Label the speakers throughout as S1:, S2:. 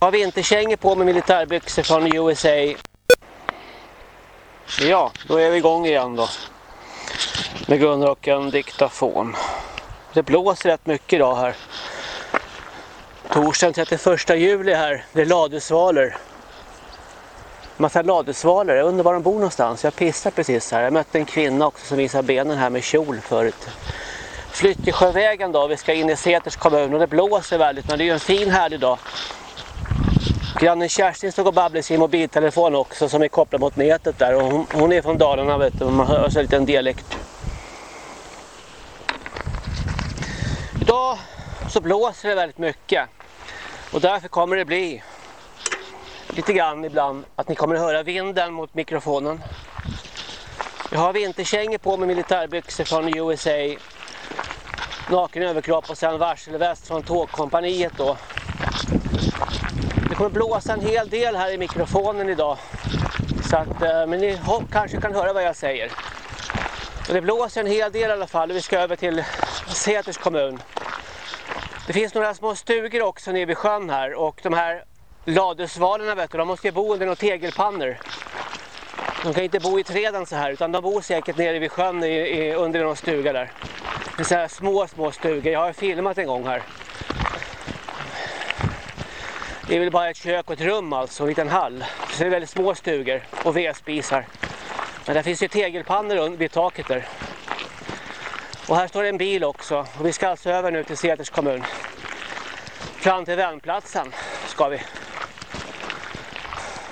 S1: Har vinterkängor på med militärbyxor från USA. Ja, då är vi igång igen då. Med Gunnar och en diktafon. Det blåser rätt mycket idag här. Torsdagen 31 juli här. Det är ladusvalor. Massa ladusvalor. Jag undrar var de bor någonstans. Jag pissar precis här. Jag mötte en kvinna också som visar benen här med kjol förut. Flyttesjövägen då. Vi ska in i Säters kommun och det blåser väldigt men det är ju en fin härlig dag. Grannen Kerstin stod och babblade i sin mobiltelefon också som är kopplad mot nätet där. Och hon, hon är från Dalarna vet du, man hör så lite en dialekt. Idag så blåser det väldigt mycket. Och därför kommer det bli lite grann ibland att ni kommer att höra vinden mot mikrofonen. Jag har vinterkängor på med militärbyxor från USA. Naken överkropp och sen varselväst från tågkompaniet då. Det kommer blåsa en hel del här i mikrofonen idag. Så att, eh, men ni kanske kan höra vad jag säger. Och det blåser en hel del i alla fall. Vi ska över till Säters kommun. Det finns några små stugor också nere vid sjön här. Och de här ladusvalarna vet du, de måste ju bo under några tegelpannor. De kan inte bo i träden så här utan de bor säkert nere vid sjön i, i, under någon stuga där. Det är så här små, små stugor. Jag har filmat en gång här. Det är väl bara ett kök och ett rum alltså, en liten hall. Så det är väldigt små stugor och vedspisar. Men där finns ju tegelpannor vid taket där. Och här står det en bil också. Och vi ska alltså över nu till Säters kommun. Fram till vändplatsen ska vi.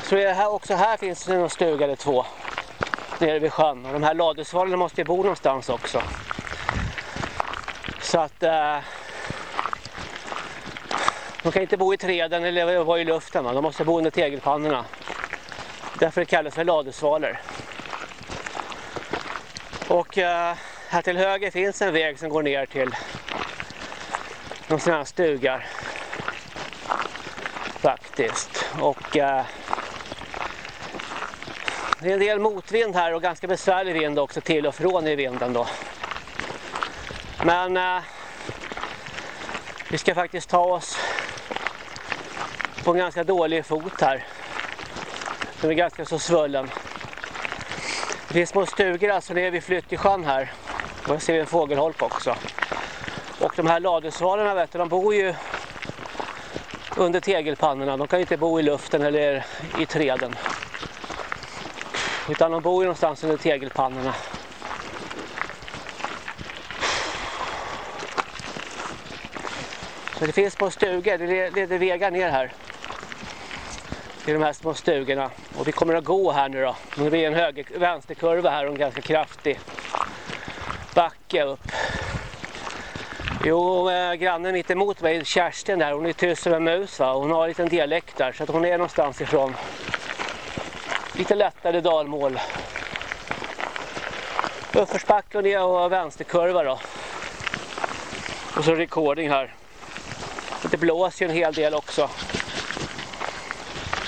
S1: Så det här, också här finns det någon stuga eller två. Nere vid sjön. Och de här ladusvalarna måste ju bo någonstans också. Så att... Eh, de kan inte bo i träden eller vara i luften. Va? De måste bo under tegelpannorna. Därför det kallas för ladusvalor. Och eh, här till höger finns en väg som går ner till någon sån här stugar. Faktiskt. Och eh, det är en del motvind här och ganska besvärlig vind också till och från i vinden då. Men eh, vi ska faktiskt ta oss på en ganska dålig fot här. Den är ganska så svullen. Det finns små stugor alltså nere vid Flyttisjön här. Och här ser en fågelholk också. Och de här ladusvalarna vet du, de bor ju under tegelpannorna. De kan ju inte bo i luften eller i träden. Utan de bor ju någonstans under tegelpannorna. Så det finns små stugor, det leder vägar ner här. I de här små stugorna. Och vi kommer att gå här nu då. Det är en höger, vänsterkurva här och en ganska kraftig backe upp. Jo, eh, grannen mitt emot mig, Kerstin där, hon är tyst som en mus va? Hon har en liten dialekt där så att hon är någonstans ifrån. Lite lättare dalmål. Uppförsbacke och ner och vänsterkurva då. Och så recording här. Det blåser ju en hel del också.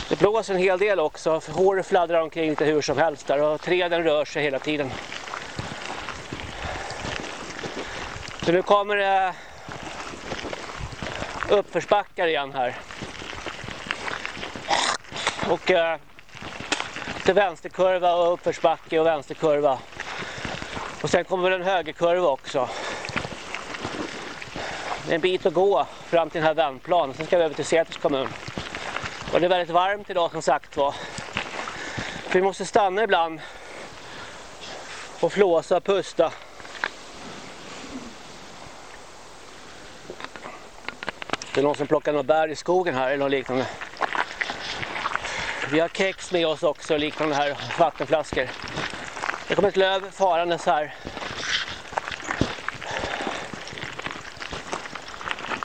S1: Det blåser en hel del också. För håret fladdrar omkring lite hur som helst där. Och träden rör sig hela tiden. Så nu kommer det uppförsbackar igen här. Och eh, lite vänsterkurva och uppförsbacke och vänsterkurva. Och sen kommer en högerkurva också. Det är en bit att gå fram till den här vändplanen. Sen ska vi över till Säters kommun. Och det är väldigt varmt idag som sagt var. Vi måste stanna ibland och flåsa och pusta. Det är någon som plockar några bär i skogen här eller något liknande. Vi har kex med oss också och liknande här, vattenflaskor. Det kommer ett löv farandes här.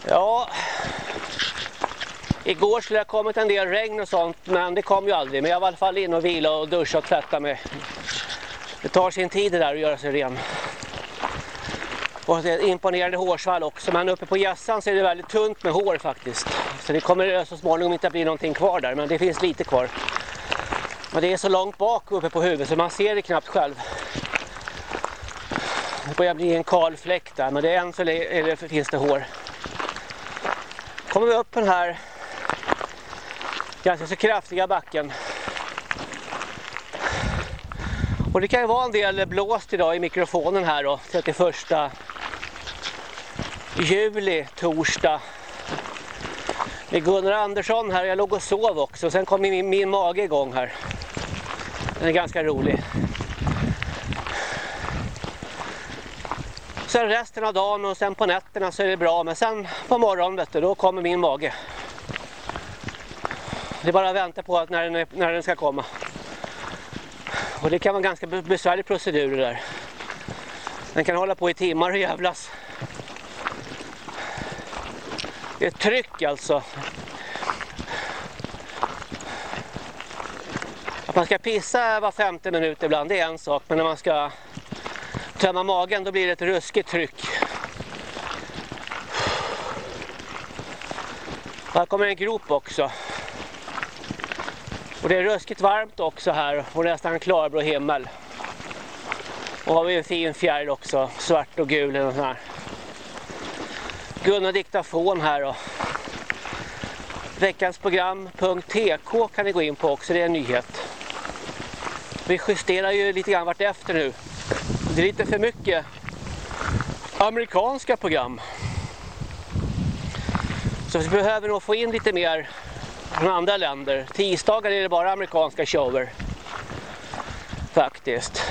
S1: Ja, igår skulle det ha kommit en del regn och sånt men det kom ju aldrig. Men jag var i alla fall in och vila och duscha och tvätta mig. Det tar sin tid det där att göra sig ren. Och det är ett imponerande hårsvall också. Men uppe på gässan så är det väldigt tunt med hår faktiskt. Så det kommer så småningom inte att bli någonting kvar där. Men det finns lite kvar. Men det är så långt bak uppe på huvudet så man ser det knappt själv. Det börjar bli en kal fläck där. Men det är än så finns det hår. Kommer vi upp på den här ganska så kraftiga backen. Och det kan ju vara en del blåst idag i mikrofonen här då, 31 juli, torsdag. Det är Gunnar Andersson här, jag låg och sov också, sen kom min, min mage igång här. Den är ganska rolig. Sen resten av dagen och sen på nätterna så är det bra, men sen på morgonen vet du, då kommer min mage. Det är bara att vänta på att när den, är, när den ska komma. Och det kan vara en ganska besvärlig procedur det där. Den kan hålla på i timmar och jävlas. Det är ett tryck alltså. Att man ska pissa var femte minut ibland, det är en sak. Men när man ska tömma magen, då blir det ett ruskigt tryck. Här kommer en grop också. Och det är ruskigt varmt också här och nästan klarblå himmel. Och har vi en fin fjäril också, svart och gul. Och här. Gunnar Diktafon här då. Veckans program.tk kan ni gå in på också, det är en nyhet. Vi justerar ju lite grann efter nu. Det är lite för mycket amerikanska program. Så vi behöver nog få in lite mer från andra länder. Tisdagar är det bara amerikanska shower. Faktiskt.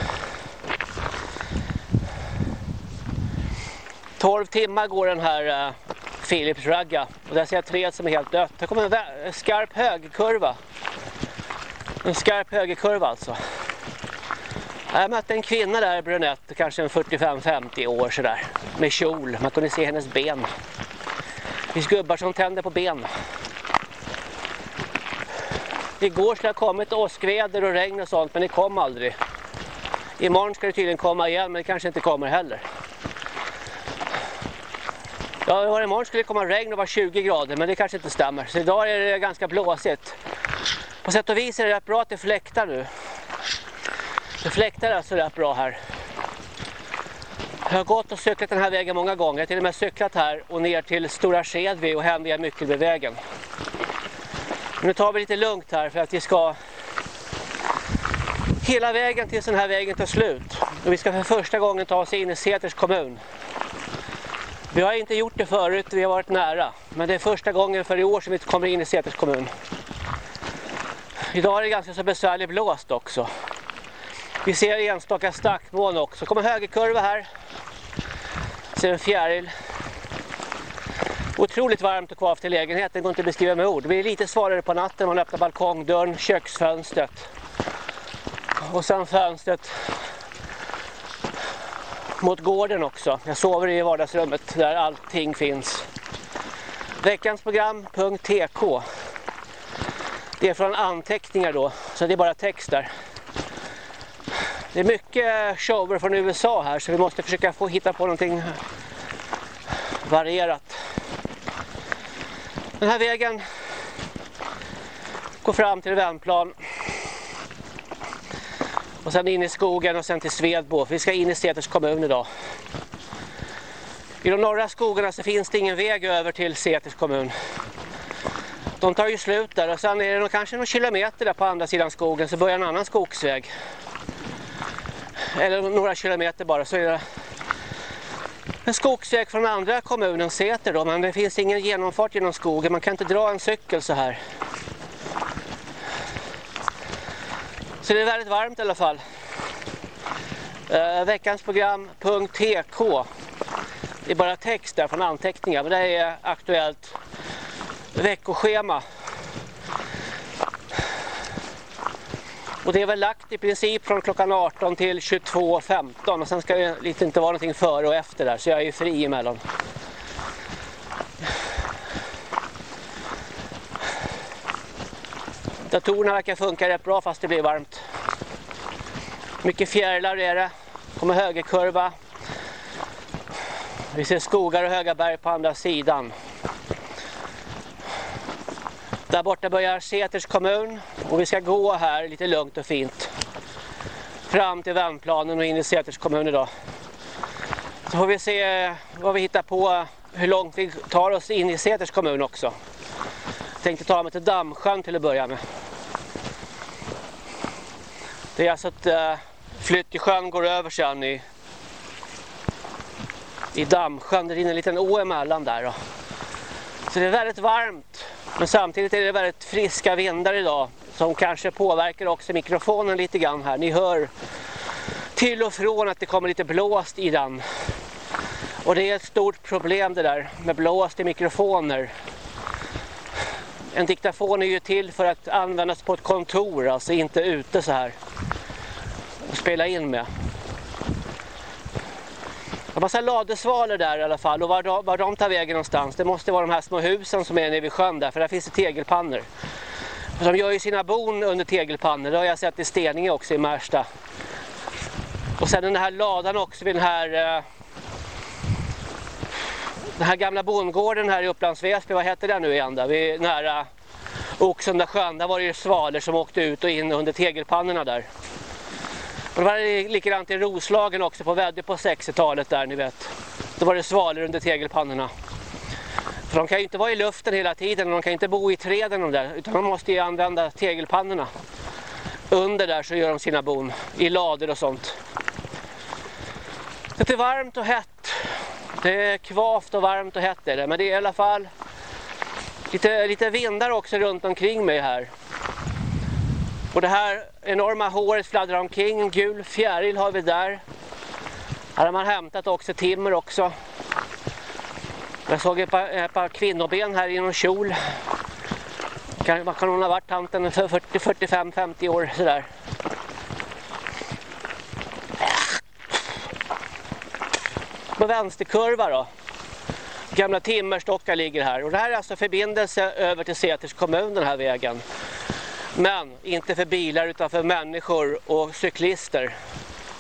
S1: 12 timmar går den här uh, Philips ragga. Och där ser jag träd som är helt dött. Det kommer en skarp högerkurva. En skarp högerkurva alltså. Jag mötte en kvinna där, brunett, kanske en 45-50 år sådär. Med kjol, man kunde se hennes ben. Det finns gubbar som tänder på ben. Igår skulle det ha kommit åskväder och regn och sånt, men det kom aldrig. Imorgon ska det tydligen komma igen, men det kanske inte kommer heller. Ja, imorgon skulle det komma regn och vara 20 grader, men det kanske inte stämmer. Så idag är det ganska blåsigt. På sätt och vis är det rätt bra att det fläktar nu. Det fläktar alltså rätt bra här. Jag har gått och cyklat den här vägen många gånger. Jag har till och med cyklat här och ner till Stora Skedvi och hem via Myckelbyvägen. Nu tar vi lite lugnt här för att vi ska hela vägen tills den här vägen tar slut. Och vi ska för första gången ta oss in i Säters kommun. Vi har inte gjort det förut, vi har varit nära. Men det är första gången för i år som vi kommer in i Säters kommun. Idag är det ganska så besvärligt blåst också. Vi ser enstaka stackmoln också. kommer högerkurva här. Ser en fjäril. Otroligt varmt och kvavt i lägenheten, går inte att beskriva med ord. Det blir lite svårare på natten, man öppnar balkongdörren, köksfönstret. Och sen fönstret mot gården också. Jag sover i vardagsrummet där allting finns. veckansprogram.tk Det är från anteckningar då, så det är bara text där. Det är mycket shower från USA här så vi måste försöka få hitta på någonting varierat. Den här vägen går fram till Vändplan. Och sen in i skogen och sen till Svedbo. Vi ska in i Säters kommun idag. I de norra skogarna så finns det ingen väg över till Säters kommun. De tar ju slut där och sen är det nog kanske någon kilometer där på andra sidan skogen så börjar en annan skogsväg. Eller några kilometer bara så är det en skogsväg från andra kommunen Säter då, men det finns ingen genomfart genom skogen. Man kan inte dra en cykel så här. Så det är väldigt varmt i alla fall. Uh, veckans program.tk Det är bara text där från anteckningar, men det är aktuellt veckoschema. Och det är väl lagt i princip från klockan 18 till 22.15 och sen ska det lite inte vara någonting före och efter där så jag är ju fri emellan. Datorerna verkar funka rätt bra fast det blir varmt. Mycket fjärilar är det. Kommer högerkurva. Vi ser skogar och höga berg på andra sidan. Där borta börjar Säters kommun och vi ska gå här lite lugnt och fint. Fram till Värmplanen och in i Säters kommun idag. Så får vi se vad vi hittar på, hur långt vi tar oss in i Säters kommun också. tänkte ta mig till Dammsjön till att börja med. Det är alltså att uh, eh, Flyttjesjön går över sen i, i Dammsjön. Det rinner en liten å emellan där. Då. Så det är väldigt varmt. Men samtidigt är det väldigt friska vindar idag. Som kanske påverkar också mikrofonen lite grann här. Ni hör till och från att det kommer lite blåst i den. Och det är ett stort problem det där med blåst i mikrofoner. En diktafon är ju till för att användas på ett kontor, alltså inte ute så här. Och spela in med. Det var massa ladesvalor där i alla fall och var de, var de tar vägen någonstans. Det måste vara de här små husen som är nere vid sjön där för där finns det tegelpannor. de gör ju sina bon under tegelpannor, det har jag sett i Steninge också i Märsta. Och sen den här ladan också vid den här eh, den här gamla bondgården här i Upplands Väsby, vad heter den nu igen där? Vid nära Oxunda sjön, där var det ju svalor som åkte ut och in under tegelpannorna där. Och det var likadant i Roslagen också på Väddö på 60-talet där ni vet. Då var det svalor under tegelpannorna. För de kan ju inte vara i luften hela tiden och de kan inte bo i träden de där, utan de måste ju använda tegelpannorna. Under där så gör de sina bon i lader och sånt. Det är varmt och hett. Det är kvavt och varmt och hett är det, men det är i alla fall lite, lite vindar också runt omkring mig här. Och det här enorma håret fladdrar omkring, en gul fjäril har vi där. Här har man hämtat också timmer också. Jag såg ett par, ett par kvinnoben här i någon kjol. Kan, kan hon ha varit tanten? 40-45-50 år sådär. På vänsterkurva då. Gamla timmerstockar ligger här. Och det här är alltså förbindelse över till Säters kommun den här vägen. Men inte för bilar utan för människor och cyklister.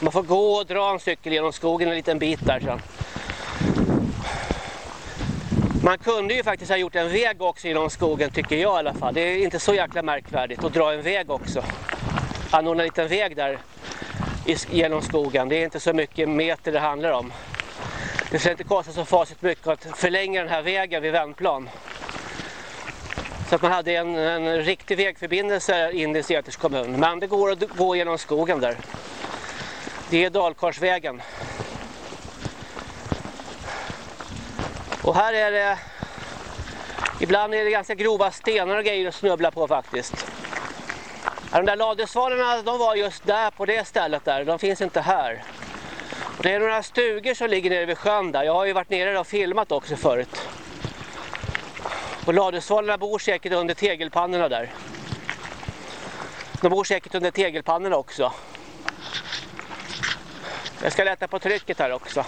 S1: Man får gå och dra en cykel genom skogen en liten bit där sen. Man kunde ju faktiskt ha gjort en väg också genom skogen tycker jag i alla fall. Det är inte så jäkla märkvärdigt att dra en väg också. Anordna en liten väg där genom skogen. Det är inte så mycket meter det handlar om. Det ska inte kosta så fasligt mycket att förlänga den här vägen vid Vändplan. Så att man hade en, en riktig vägförbindelse in i Säters kommun. Men det går att gå genom skogen där. Det är Dalkarsvägen. Och här är det... Ibland är det ganska grova stenar och grejer att snubbla på faktiskt. De där ladesvalarna de var just där på det stället där. De finns inte här. Och det är några stugor som ligger nere vid sjön där. Jag har ju varit nere och filmat också förut. Och ladusvalarna bor säkert under tegelpannorna där. De bor säkert under tegelpannorna också. Jag ska lätta på trycket här också.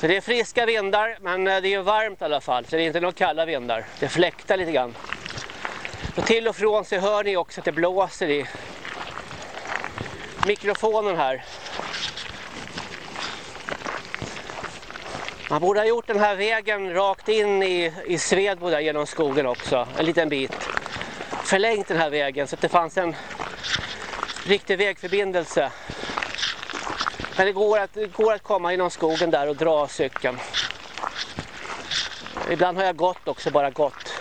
S1: Så det är friska vindar men eh, det är varmt i alla fall så det är inte några kalla vindar. Det fläktar lite grann. Och till och från så hör ni också att det blåser i mikrofonen här. Man borde ha gjort den här vägen rakt in i, i Svedbo där genom skogen också, en liten bit. Förlängt den här vägen så att det fanns en riktig vägförbindelse. Men det går att, det går att komma genom skogen där och dra cykeln. Ibland har jag gått också, bara gått.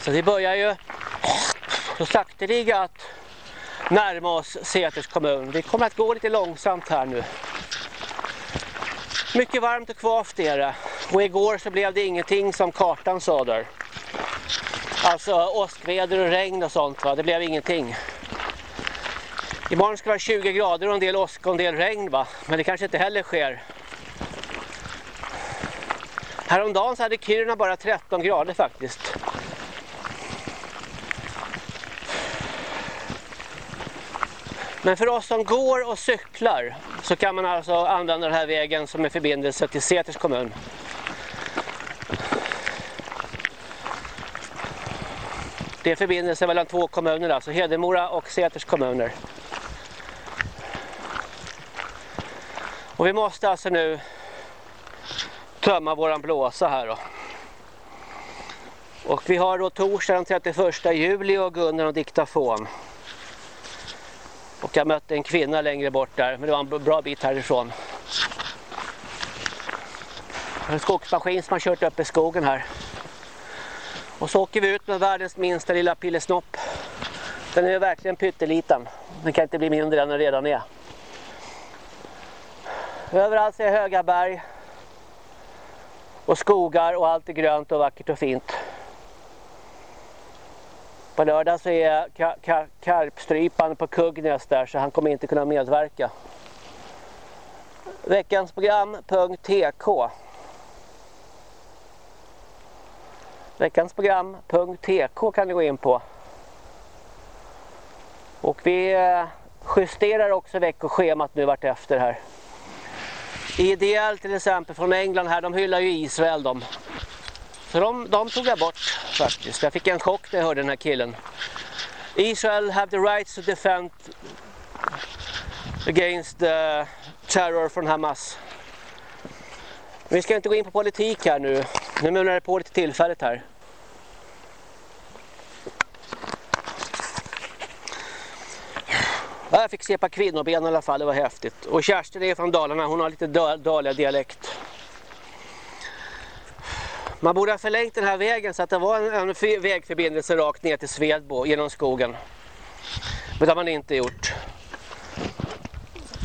S1: Så vi börjar ju så sakteliga att närma oss Säters kommun. Vi kommer att gå lite långsamt här nu. Mycket varmt och kvavt är det. Och igår så blev det ingenting som kartan sa där. Alltså åskväder och regn och sånt va, det blev ingenting. Imorgon ska det vara 20 grader och en del åsk och en del regn va, men det kanske inte heller sker. Häromdagen så hade Kiruna bara 13 grader faktiskt. Men för oss som går och cyklar så kan man alltså använda den här vägen som en förbindelse till Säters kommun. Det är förbindelse mellan två kommuner, alltså Hedemora och Säters kommuner. Och vi måste alltså nu tömma våran blåsa här då. Och vi har då torsdag den 31 juli och Gunnar och diktafon. Och jag mötte en kvinna längre bort där, men det var en bra bit härifrån. En skogsmaskin som har kört upp i skogen här. Och så åker vi ut med världens minsta lilla pillesnopp. Den är verkligen pytteliten. Den kan inte bli mindre än den redan är. Överallt ser jag höga berg. Och skogar och allt är grönt och vackert och fint. På lördag så är ka ka karpstrypan på Kugnäs där så han kommer inte kunna medverka. Veckans program.tk Veckans program.tk kan ni gå in på. Och vi eh, justerar också veckoschemat nu vart efter här. IDL till exempel från England här, de hyllar ju Israel de. Så de, de tog jag bort faktiskt. Jag fick en chock när jag hörde den här killen. Israel have the rights to defend against the terror från Hamas. Vi ska inte gå in på politik här nu. Nu munar det på lite tillfälligt här. Jag fick se på kvinnoben i alla fall, det var häftigt. Och Kerstin är från Dalarna, hon har lite dåliga dialekt. Man borde ha förlängt den här vägen så att det var en, en vägförbindelse rakt ner till Svedbo genom skogen. Men det har man inte gjort.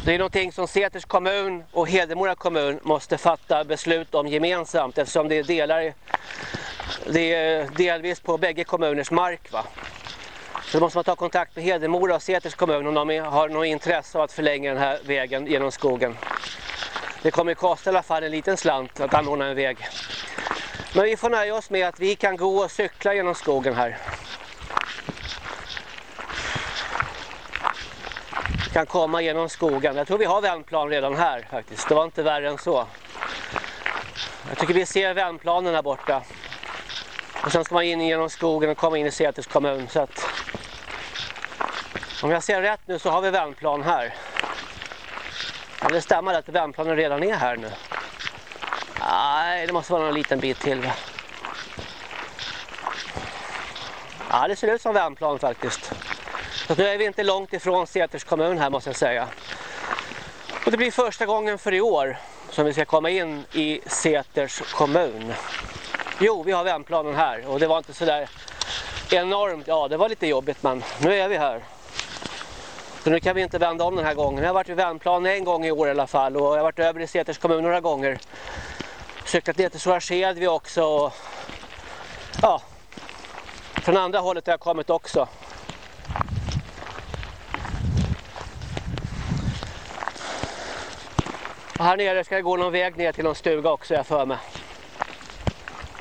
S1: Det är någonting som Säters kommun och Hedemora kommun måste fatta beslut om gemensamt eftersom det är delar det är delvis på bägge kommuners mark va. Så då måste man ta kontakt med Hedemora och Säters kommun om de har något intresse av att förlänga den här vägen genom skogen. Det kommer att kosta i alla fall en liten slant att anordna en väg. Men vi får nöja oss med att vi kan gå och cykla genom skogen här. Vi kan komma genom skogen. Jag tror vi har vändplan redan här faktiskt. Det var inte värre än så. Jag tycker vi ser vändplanen här borta. Och sen ska man in genom skogen och komma in i Säters kommun. Så att om jag ser rätt nu så har vi vändplan här. Men det stämmer att vändplanen redan är här nu. Nej, det måste vara någon liten bit till. Va? Ja, det ser ut som vändplan faktiskt. Så nu är vi inte långt ifrån Säters kommun här måste jag säga. Och det blir första gången för i år som vi ska komma in i Säters kommun. Jo, vi har vändplanen här och det var inte så där enormt. Ja, det var lite jobbigt men nu är vi här. Så nu kan vi inte vända om den här gången. Jag har varit vid vändplan en gång i år i alla fall och jag har varit över i Säters kommun några gånger cyklat ner till Sora också. Och, ja, från andra hållet har jag kommit också. Och här nere ska det gå någon väg ner till någon stuga också jag för mig.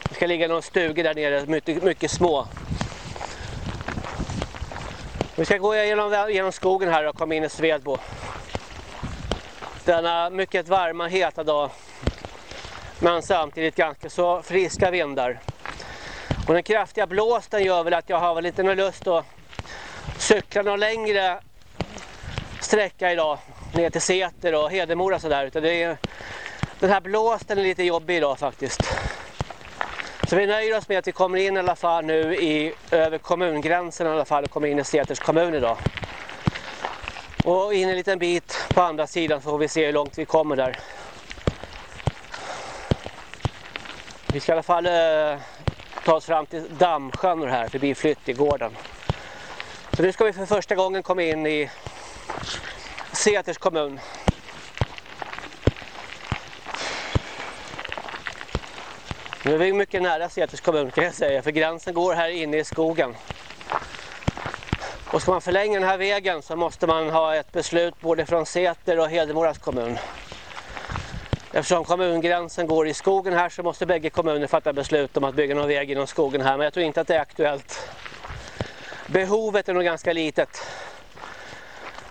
S1: Det ska ligga någon stuga där nere, mycket, mycket små. Vi ska gå genom, genom skogen här och komma in i Svedbo. Denna mycket varma, heta dag men samtidigt ganska så friska vindar. Och den kraftiga blåsten gör väl att jag har väl inte någon lust att cykla någon längre sträcka idag ner till Säter och Hedemora sådär utan det är, den här blåsten är lite jobbig idag faktiskt. Så vi nöjer oss med att vi kommer in i alla fall nu i, över kommungränsen i alla fall och kommer in i Säters kommun idag. Och in en liten bit på andra sidan så får vi se hur långt vi kommer där. Vi ska i alla fall eh, ta oss fram till Dammsjön här förbi Flyttegården. Så nu ska vi för första gången komma in i Säters kommun. Nu är vi mycket nära Säters kommun kan jag säga för gränsen går här inne i skogen. Och ska man förlänga den här vägen så måste man ha ett beslut både från Säter och Hedemoras kommun. Eftersom kommungränsen går i skogen här så måste bägge kommuner fatta beslut om att bygga någon väg genom skogen här. Men jag tror inte att det är aktuellt. Behovet är nog ganska litet.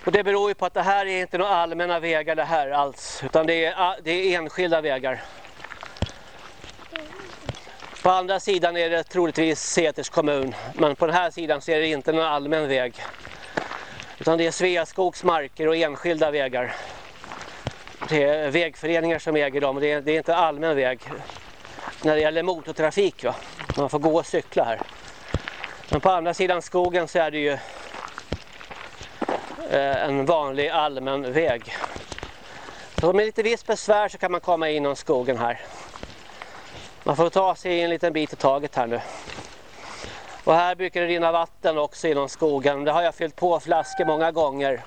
S1: Och det beror ju på att det här är inte några allmänna vägar det här alls. Utan det är, det är enskilda vägar. På andra sidan är det troligtvis Säters kommun. Men på den här sidan så är det inte någon allmän väg. Utan det är Sveaskogs marker och enskilda vägar det är vägföreningar som äger dem. Det är, det är inte allmän väg när det gäller motortrafik. Va? Man får gå och cykla här. Men på andra sidan skogen så är det ju eh, en vanlig allmän väg. Så med lite visst besvär så kan man komma inom skogen här. Man får ta sig en liten bit i taget här nu. Och här brukar det rinna vatten också inom skogen. Det har jag fyllt på flaskor många gånger.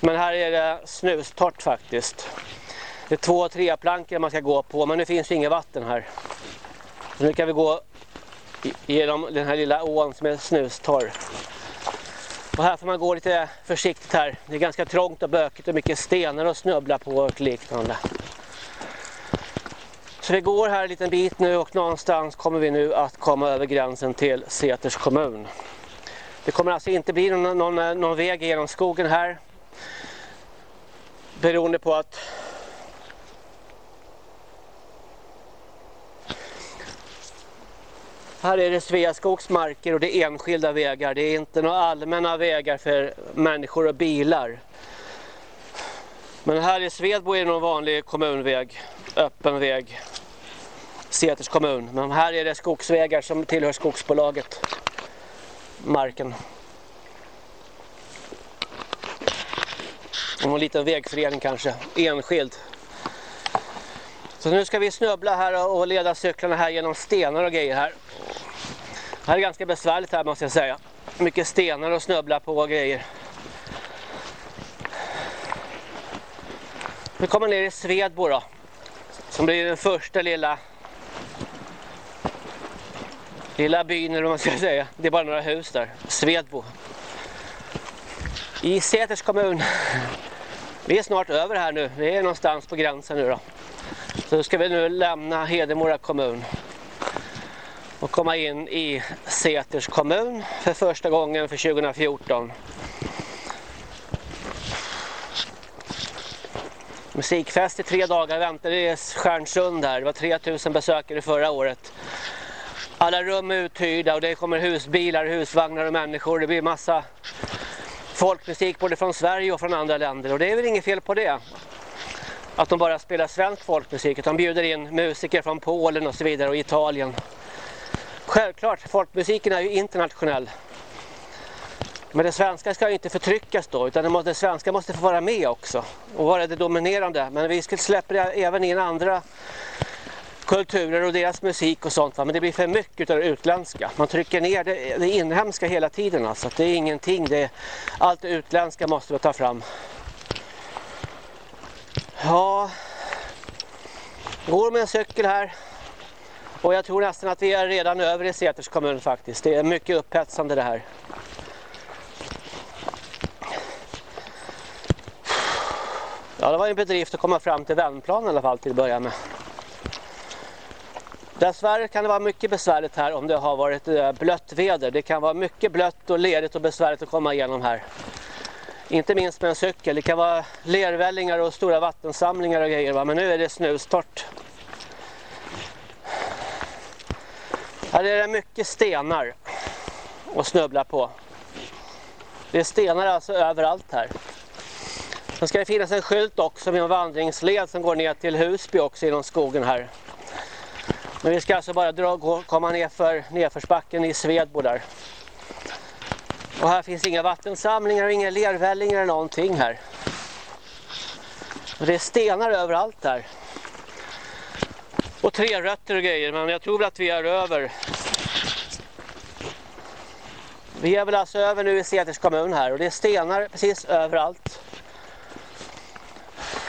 S1: Men här är det snustort faktiskt. Det är två tre plankor man ska gå på men nu finns inget vatten här. Så nu kan vi gå genom den här lilla ån som är snustorr. Och här får man gå lite försiktigt här. Det är ganska trångt och bökigt och mycket stenar att snubbla på och liknande. Så vi går här en liten bit nu och någonstans kommer vi nu att komma över gränsen till Seters kommun. Det kommer alltså inte bli någon, någon, någon väg genom skogen här. Beroende på att Här är det Sveaskogs marker och det är enskilda vägar. Det är inte några allmänna vägar för människor och bilar. Men här i Svedbo är det någon vanlig kommunväg, öppen väg. Seters kommun. Men här är det skogsvägar som tillhör skogsbolaget. Marken. Om en liten vägförening kanske, enskild. Så nu ska vi snubbla här och leda cyklarna här genom stenar och grejer här. Det här är ganska besvärligt här måste jag säga. Mycket stenar och snubbla på och grejer. Vi kommer ner i Svedbo då. Som blir den första lilla lilla byn eller vad man ska säga. Det är bara några hus där. Svedbo. I Säters kommun. Vi är snart över här nu. Vi är någonstans på gränsen nu då. Så ska vi nu lämna Hedemora kommun och komma in i Säters kommun för första gången för 2014. Musikfest i tre dagar väntade i Stjärnsund här. Det var 3000 besökare förra året. Alla rum är uthyrda och det kommer husbilar, husvagnar och människor. Det blir massa folkmusik både från Sverige och från andra länder. Och det är väl inget fel på det. Att de bara spelar svensk folkmusik. Utan bjuder in musiker från Polen och så vidare och Italien. Självklart, folkmusiken är ju internationell. Men det svenska ska ju inte förtryckas då, utan det, måste, det svenska måste få vara med också. Och vara det dominerande. Men vi skulle släppa det även in andra kulturer och deras musik och sånt. Va? Men det blir för mycket av det utländska. Man trycker ner det, det inhemska hela tiden. Alltså. Det är ingenting. Det, allt det utländska måste vi ta fram. Ja, går med en cykel här. Och jag tror nästan att vi är redan över i Säters kommun faktiskt. Det är mycket upphetsande det här. Ja, det var en bedrift att komma fram till vändplanen i alla fall till att börja med. Dessvärre kan det vara mycket besvärligt här om det har varit eh, blött väder. Det kan vara mycket blött och ledigt och besvärligt att komma igenom här. Inte minst med en cykel. Det kan vara lervällingar och stora vattensamlingar och grejer. Va? Men nu är det snustort. Här är det mycket stenar att snubbla på. Det är stenar alltså överallt här. Sen ska det finnas en skylt också med en vandringsled som går ner till Husby också inom skogen här. Men vi ska alltså bara dra, gå, komma ner för nedförsbacken i Svedbo där. Och här finns inga vattensamlingar, och inga lervällingar eller någonting här. Och det är stenar överallt där. Och tre rötter och grejer, men jag tror väl att vi är över. Vi är väl alltså över nu i Seters kommun här och det är stenar precis överallt.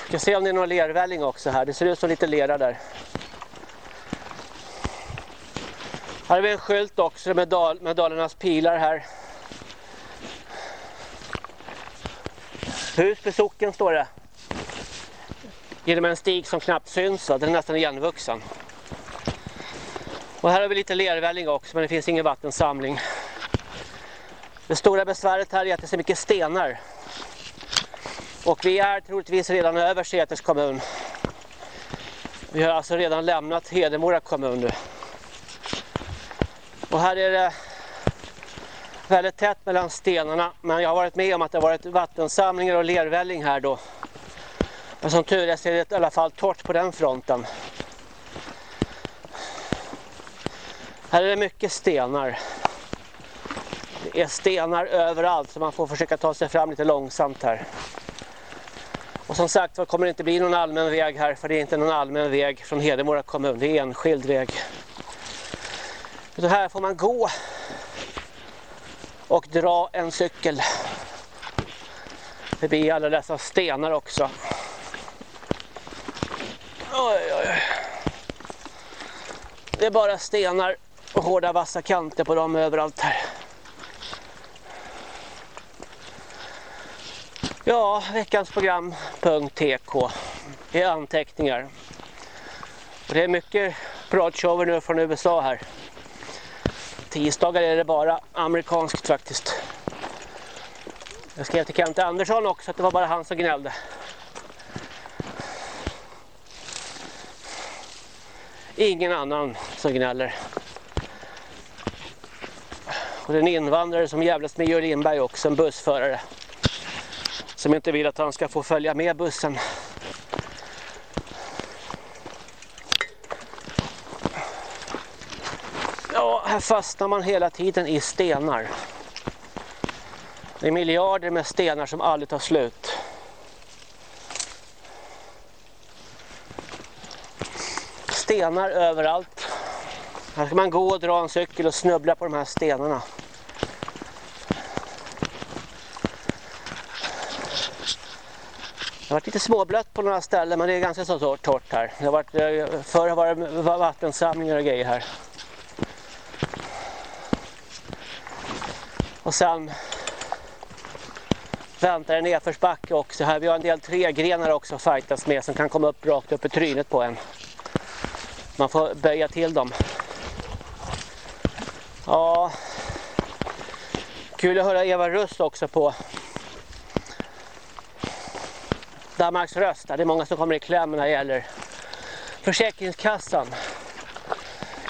S1: Vi ska se om det är någon lervälling också här, det ser ut som lite lera där. Här har vi en skylt också med, Dal med Dalarnas pilar här. Husby socken står det. Genom en stig som knappt syns, den är nästan igenvuxen. Och här har vi lite lervälling också men det finns ingen vattensamling. Det stora besväret här är att det är så mycket stenar. Och vi är troligtvis redan över Säters kommun. Vi har alltså redan lämnat Hedemora kommun nu. Och här är det väldigt tätt mellan stenarna. Men jag har varit med om att det har varit vattensamlingar och lervälling här då. Men som tur är så är det i alla fall torrt på den fronten. Här är det mycket stenar. Det är stenar överallt så man får försöka ta sig fram lite långsamt här. Och som sagt så kommer det inte bli någon allmän väg här för det är inte någon allmän väg från Hedemora kommun, det är enskild väg. Så här får man gå och dra en cykel. Förbi alla dessa stenar också. Oj, oj. Det är bara stenar och hårda vassa kanter på dem överallt här. Ja, veckans program.tk är anteckningar. Och det är mycket pratshower nu från USA här. Tisdagar är det bara amerikanskt faktiskt. Jag skrev till Kent Andersson också att det var bara han som gnällde. Ingen annan som gnäller. Och det är en invandrare som jävlas med Georg Lindberg också, en bussförare. Som inte vill att han ska få följa med bussen. Ja, här fastnar man hela tiden i stenar. Det är miljarder med stenar som aldrig tar slut. Stenar överallt. Här ska man gå och dra en cykel och snubbla på de här stenarna. Det har varit lite småblött på några ställen men det är ganska så torrt här. Det har varit, eh, förr har det varit vattensamlingar och grejer här. Och sen väntar en nedförsbacke också här. Vi har en del tregrenar också att fightas med som kan komma upp rakt upp i trynet på en. Man får böja till dem. Ja. Kul att höra Eva Rust också på Danmarks röst. Det är många som kommer i kläm när det gäller Försäkringskassan.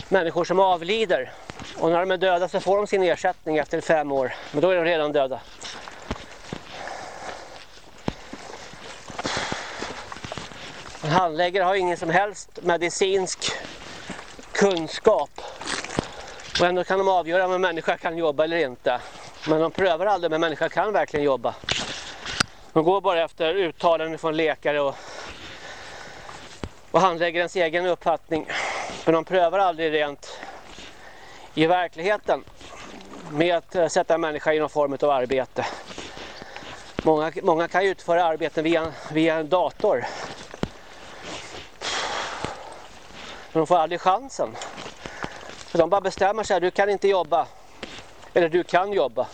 S1: Människor som avlider. Och när de är döda så får de sin ersättning efter fem år. Men då är de redan döda. En handläggare har ingen som helst medicinsk kunskap. Och ändå kan de avgöra om en människa kan jobba eller inte. Men de prövar aldrig om en människa kan verkligen jobba. De går bara efter uttalanden från läkare och, och handläggarens egen uppfattning. Men de prövar aldrig rent i verkligheten med att eh, sätta en människa i någon form av arbete. Många, många kan utföra arbeten via, via en dator. Men de får aldrig chansen. För de bara bestämmer sig, du kan inte jobba. Eller du kan jobba.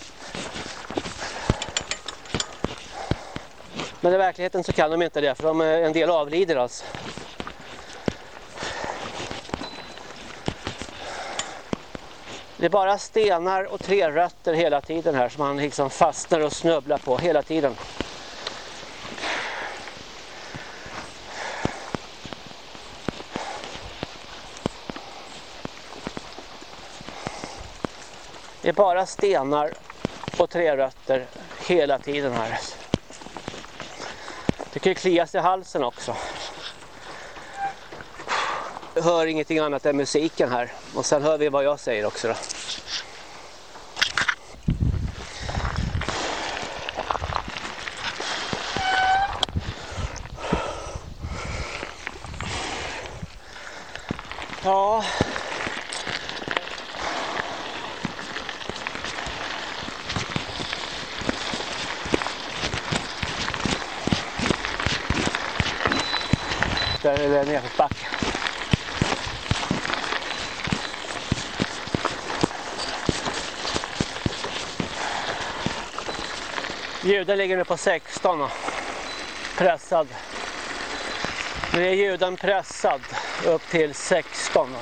S1: Men i verkligheten så kan de inte det för de, en del avlider alltså. Det är bara stenar och trerötter hela tiden här som man liksom fastnar och snubblar på hela tiden. Det är bara stenar och trerötter hela tiden här. Det kan ju klias i halsen också. Jag hör ingenting annat än musiken här. Och sen hör vi vad jag säger också då. Ja, där är det nerförsbacke. Ljuden ligger nu på 16 och pressad. Nu är ljuden pressad upp till 16.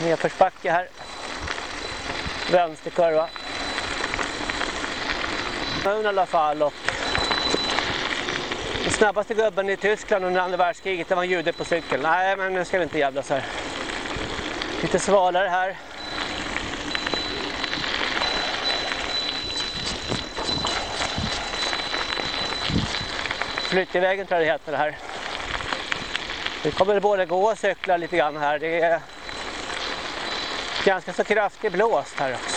S1: Nedförsbacke här. Vänsterkurva kommun i alla fall. Och den snabbaste gubben i Tyskland under andra världskriget det var en jude på cykel. Nej, men nu ska vi inte jävlas här. Lite svalare här. Flyttevägen tror jag det heter det här. Vi kommer både gå och cykla lite grann här. Det är Ganska så kraftig blåst här också.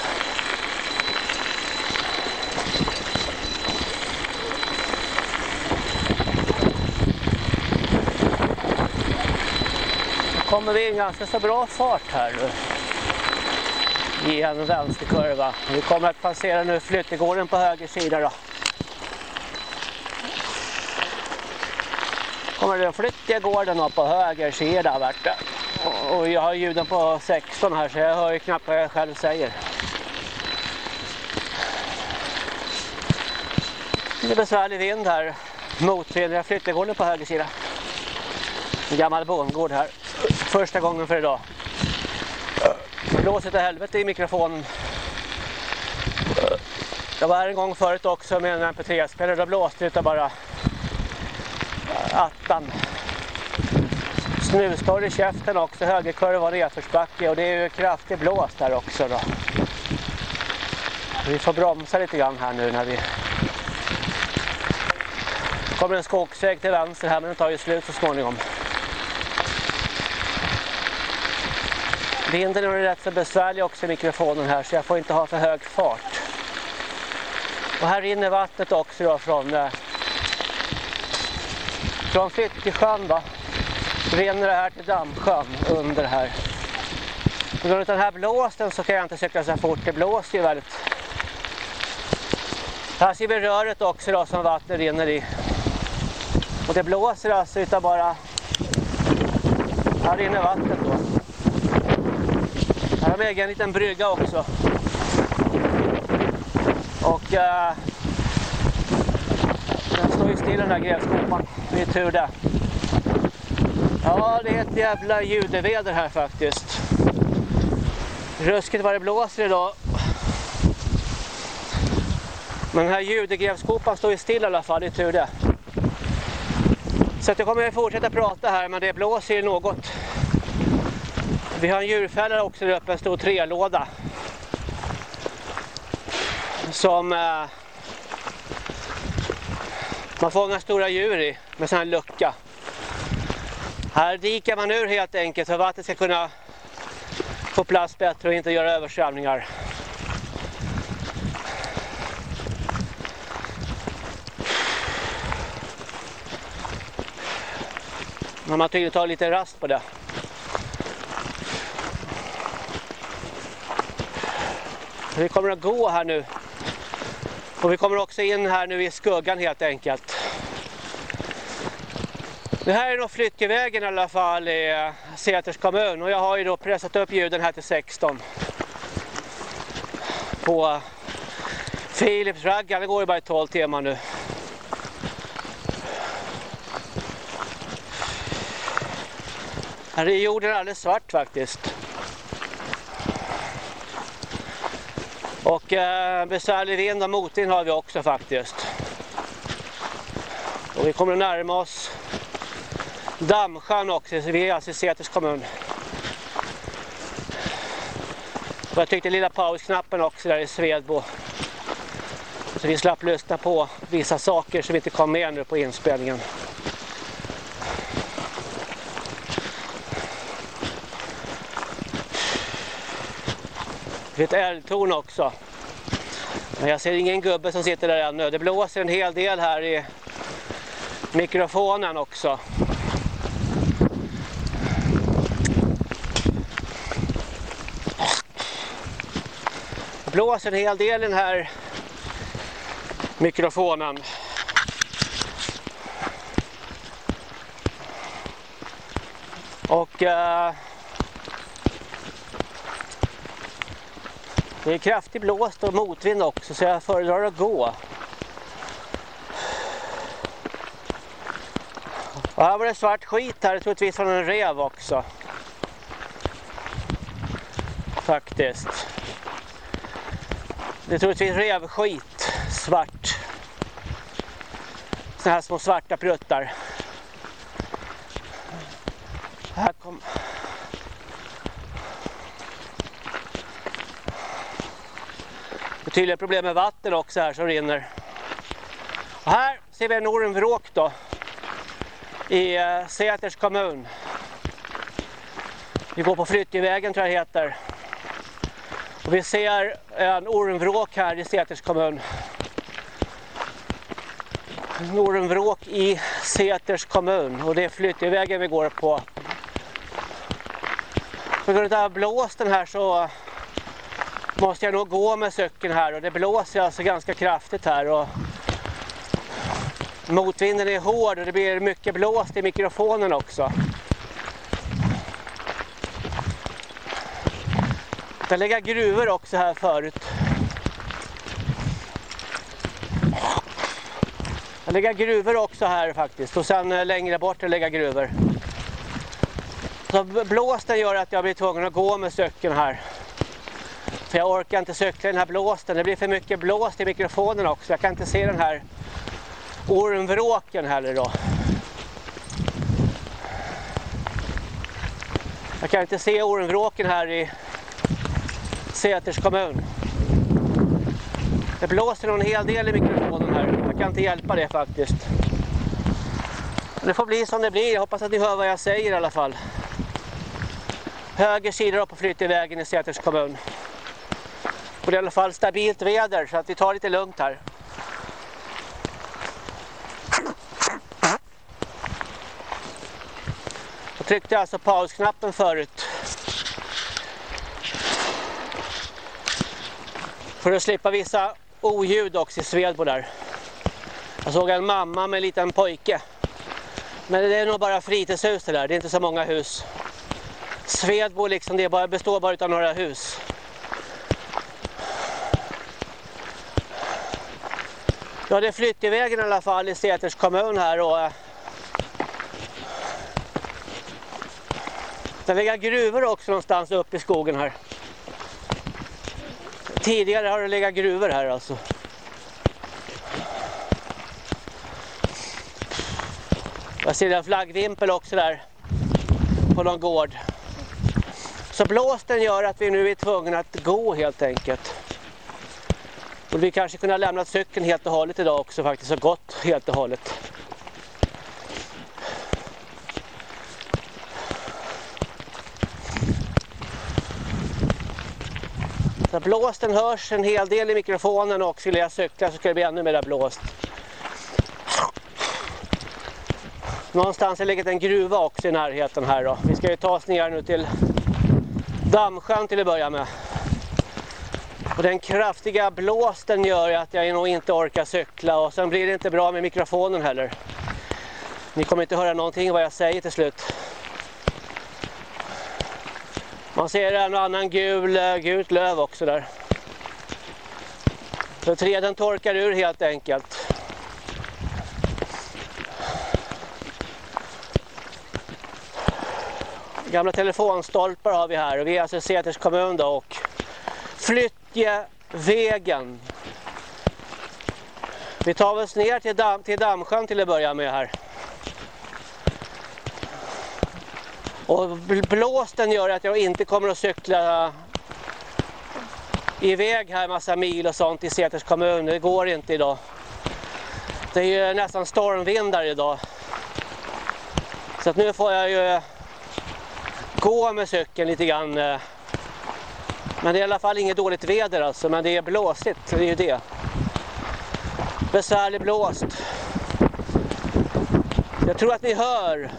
S1: Kommer vi i en ganska så bra fart här nu. I en vänsterkurva. Vi kommer att passera nu flyttegården på höger sida då. kommer det flyttegården på höger sida vart det. Och jag har ljuden på 16 här så jag hör ju knappt vad jag själv säger. Det är besvärlig vind här. Motvind. Jag flyttegården på höger sida. En gammal bondgård här. Första gången för idag. Det blåser till helvete i mikrofonen. Jag var här en gång förut också med en mp3-spelare. Då blåste det bara attan. Snustorr i käften också, högerkurva och nedförsbacke och det är ju kraftig blåst där också då. Vi får bromsa lite grann här nu när vi kommer en skogsväg till vänster här men den tar ju slut så småningom. Vinden är rätt så besvärlig också i mikrofonen här så jag får inte ha för hög fart. Och här rinner vattnet också då från eh, från Flyttesjön va. Rinner det här till Dammsjön under här. På grund av den här blåsten så kan jag inte cykla så fort. Det blåser ju väldigt. Här ser vi röret också då som vattnet rinner i. Och det blåser alltså utan bara... Här rinner vattnet. Här har vi en liten brygga också. Och... Uh, den står ju still den här grävskopan. Det är tur det. Ja, det är ett jävla judeväder här faktiskt. Ruskigt vad det blåser idag. Men den här judegrävskopan står ju still i alla fall, det är tur det. Så att jag kommer att fortsätta prata här, men det blåser ju något. Vi har en djurfällare också där uppe, en stor trelåda. Som... Eh, man fångar stora djur i med sån här lucka. Här dikar man ur helt enkelt för att vattnet ska kunna få plats bättre och inte göra översvämningar. Men man tydligen tar lite rast på det. Vi kommer att gå här nu och vi kommer också in här nu i skuggan helt enkelt. Det här är då flyttvägen i alla fall i eh, Säters kommun och jag har ju då pressat upp ljuden här till 16. På eh, Philips raggar, det går ju bara i 12 timmar nu. Här är jorden alldeles svart faktiskt. Och eh, besvärlig vind och motvind har vi också faktiskt. Och vi kommer att närma oss Dammsjön också, så vi är alltså i Säters kommun. Och jag tyckte lilla pausknappen också där i Svedbo. Så vi slapp lyssna på vissa saker som inte kom med nu på inspelningen. Det är ett älgtorn också. Men jag ser ingen gubbe som sitter där ännu. Det blåser en hel del här i mikrofonen också. Det blåser en hel del i den här mikrofonen. Och... Eh, Det är kraftig blåst och motvind också så jag föredrar att gå. Och här var det svart skit här, troligtvis från en rev också. Faktiskt. Det är troligtvis revskit, svart. Såna här små svarta pruttar. Här kom... tydliga problem med vatten också här som rinner. Och här ser vi en ormvråk då i eh, Säters kommun. Vi går på Flyttjevägen tror jag det heter. Och vi ser en ormvråk här i Säters kommun. En ormvråk i Säters kommun och det är Flyttingvägen vi går på. På grund av blåsten här så måste jag nog gå med cykeln här och det blåser alltså ganska kraftigt här och motvinden är hård och det blir mycket blåst i mikrofonen också. Det ligger gruvor också här förut. Det ligger gruvor också här faktiskt och sen eh, längre bort det ligger gruvor. Så blåsten gör att jag blir tvungen att gå med cykeln här. För jag orkar inte cykla i den här blåsten. Det blir för mycket blåst i mikrofonen också. Jag kan inte se den här ormvråken heller då. Jag kan inte se ormvråken här i Säters kommun. Det blåser en hel del i mikrofonen här. Jag kan inte hjälpa det faktiskt. Det får bli som det blir. Jag hoppas att ni hör vad jag säger i alla fall. Höger sida på flyttvägen i Säters kommun. Och det är i alla fall stabilt väder så att vi tar lite lugnt här. Jag tryckte alltså pausknappen förut. För att slippa vissa oljud också i Svedbo där. Jag såg en mamma med en liten pojke. Men det är nog bara fritidshus det där, det är inte så många hus. Svedbo liksom, det bara, består bara av några hus. Ja, det är flyttvägen i alla fall i Säters kommun här och eh, det ligger gruvor också någonstans uppe i skogen här. Tidigare har det legat gruvor här alltså. Jag ser en flaggvimpel också där på någon gård. Så blåsten gör att vi nu är tvungna att gå helt enkelt. Och vi kanske kunde ha lämnat cykeln helt och hållet idag också faktiskt och gått helt och hållet. Så blåsten hörs en hel del i mikrofonen och skulle jag cykla så skulle det bli ännu mer blåst. Någonstans har legat en gruva också i närheten här då. Vi ska ju ta oss ner nu till Dammsjön till att börja med. Och den kraftiga blåsten gör att jag nog inte orkar cykla och sen blir det inte bra med mikrofonen heller. Ni kommer inte höra någonting vad jag säger till slut. Man ser en och annan gul, eh, gult löv också där. Så träden torkar ur helt enkelt. Gamla telefonstolpar har vi här och vi är alltså i Säters kommun då och Flyttjevägen. Vi tar oss ner till, Dam till Dammsjön till att börja med här. Och blåsten gör att jag inte kommer att cykla iväg här massa mil och sånt i Säters kommun. Det går inte idag. Det är ju nästan stormvindar idag. Så att nu får jag ju gå med cykeln lite grann. Eh, men det är i alla fall inget dåligt väder alltså, men det är blåsigt, det är ju det. Besvärlig blåst. Jag tror att ni hör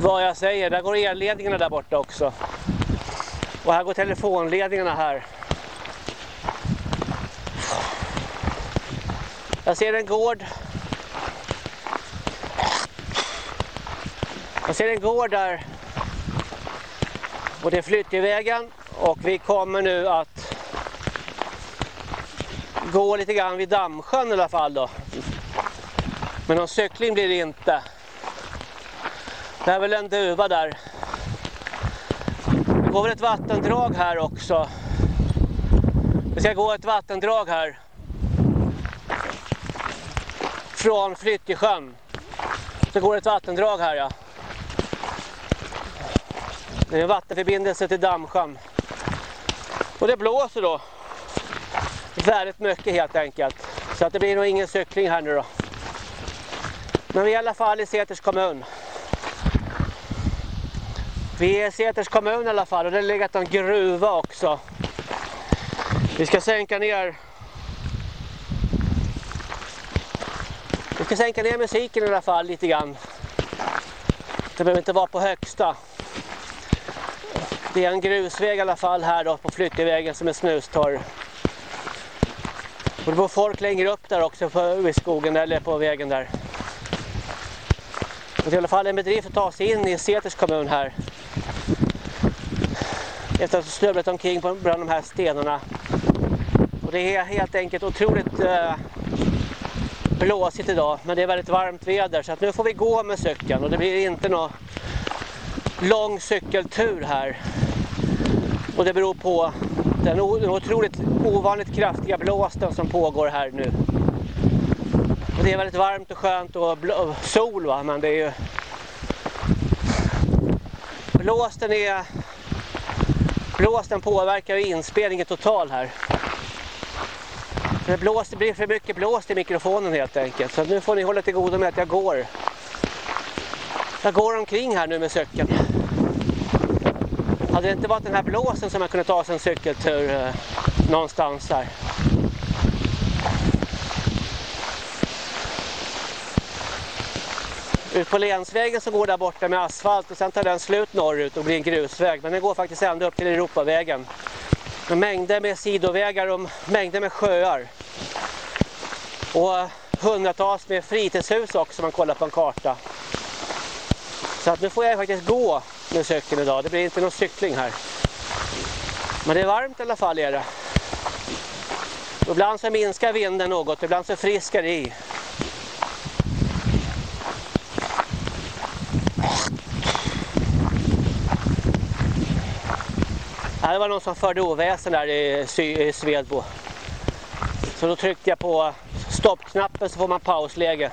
S1: vad jag säger. Där går elledningarna där borta också. Och här går telefonledningarna här. Jag ser en gård. Jag ser en gård där. Och det är flyttvägen och vi kommer nu att gå lite grann vid Dammsjön i alla fall då. Men någon cykling blir det inte. Det är väl en duva där. Det går väl ett vattendrag här också. Det ska gå ett vattendrag här. Från Flyttjesjön. Så går ett vattendrag här ja. Det är en vattenförbindelse till Dammsjön. Och det blåser då. Väldigt mycket helt enkelt. Så att det blir nog ingen cykling här nu då. Men vi är i alla fall i Säters kommun. Vi är i Säters kommun i alla fall och det har legat en gruva också. Vi ska sänka ner Vi ska sänka ner musiken i alla fall lite grann. Det behöver inte vara på högsta. Det är en grusväg i alla fall här då på Flyttevägen som är snustorr. Och det bor folk längre upp där också på, i skogen eller på vägen där. Och det är i alla fall en bedrift att ta sig in i Seters kommun här. Efter att ha snubblat omkring på bland de här stenarna. Och det är helt enkelt otroligt eh, blåsigt idag. Men det är väldigt varmt väder så att nu får vi gå med cykeln. Och det blir inte något lång cykeltur här. Och det beror på den otroligt ovanligt kraftiga blåsten som pågår här nu. Och det är väldigt varmt och skönt och sol va, men det är ju... Blåsten är... Blåsten påverkar ju inspelningen total här. Det, blåst, det blir för mycket blåst i mikrofonen helt enkelt. Så nu får ni hålla till godo med att jag går. Jag går omkring här nu med cykeln. Hade det inte varit den här blåsen som man kunde ta sig en cykeltur eh, någonstans här. Ut på länsvägen som går där borta med asfalt och sen tar den slut norrut och blir en grusväg. Men den går faktiskt ända upp till Europavägen. Med mängder med sidovägar och mängder med sjöar. Och eh, hundratals med fritidshus också om man kollar på en karta. Så att nu får jag faktiskt gå med cykeln idag. Det blir inte någon cykling här. Men det är varmt i alla fall är det. Ibland så minskar vinden något, ibland så friskar det i. Det var någon som förde oväsen där i Svedbo. Så då tryckte jag på stoppknappen så får man pausläge.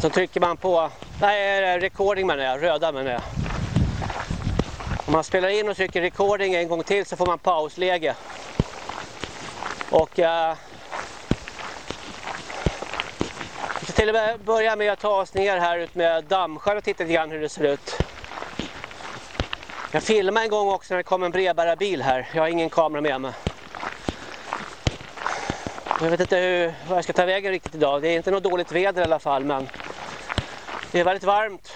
S1: Så trycker man på, nej recording menar jag, röda menar jag. Om man spelar in och trycker recording en gång till så får man pausläge. Och eh, vi ska till och med börja med att ta oss ner här ut med dammskär och titta lite grann hur det ser ut. Jag filmade en gång också när det kom en brevbärarbil här. Jag har ingen kamera med mig. Jag vet inte hur, vad jag ska ta vägen riktigt idag. Det är inte något dåligt väder i alla fall men det är väldigt varmt.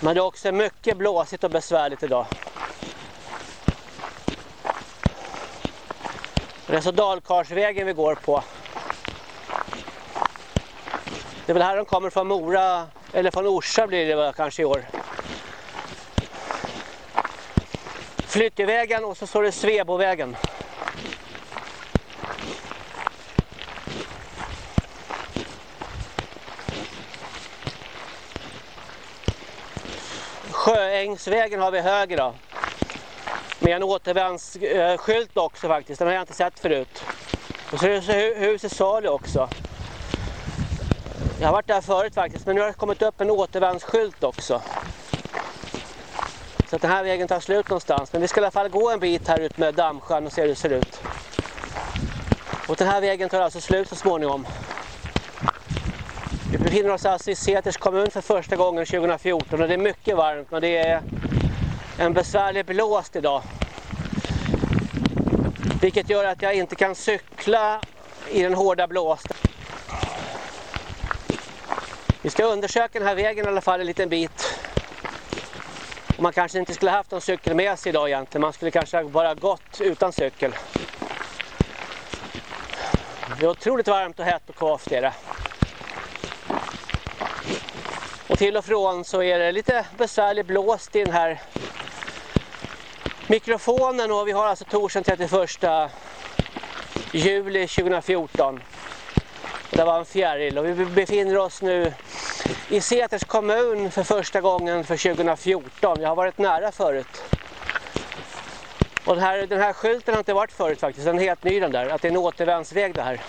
S1: Men det är också mycket blåsigt och besvärligt idag. Det är alltså Dalkarsvägen vi går på. Det är väl här de kommer från Mora, eller från Orsa blir det väl kanske i år. Flyttevägen och så står det Svebovägen. Sjöängsvägen har vi höger då. Med en återvändsskylt också faktiskt, den har jag inte sett förut. Och så är det huset salu också. Jag har varit där förut faktiskt, men nu har det kommit upp en återvändsskylt också. Så att den här vägen tar slut någonstans. Men vi ska i alla fall gå en bit här ut med dammsjön och se hur det ser ut. Och den här vägen tar alltså slut så småningom. Vi befinner oss alltså i Seters kommun för första gången 2014 och det är mycket varmt men det är en besvärlig blåst idag. Vilket gör att jag inte kan cykla i den hårda blåsten. Vi ska undersöka den här vägen i alla fall en liten bit. Och man kanske inte skulle haft någon cykel med sig idag egentligen. Man skulle kanske bara gått utan cykel. Det är otroligt varmt och hett och kvavt är det. Och till och från så är det lite besvärlig blåst i den här mikrofonen och vi har alltså torsdagen 31 juli 2014. Det var en fjäril och vi befinner oss nu i Seters kommun för första gången för 2014. Jag har varit nära förut. Och den här, den här skylten har inte varit förut faktiskt, den är helt ny den där, att det är en återvändsväg det här.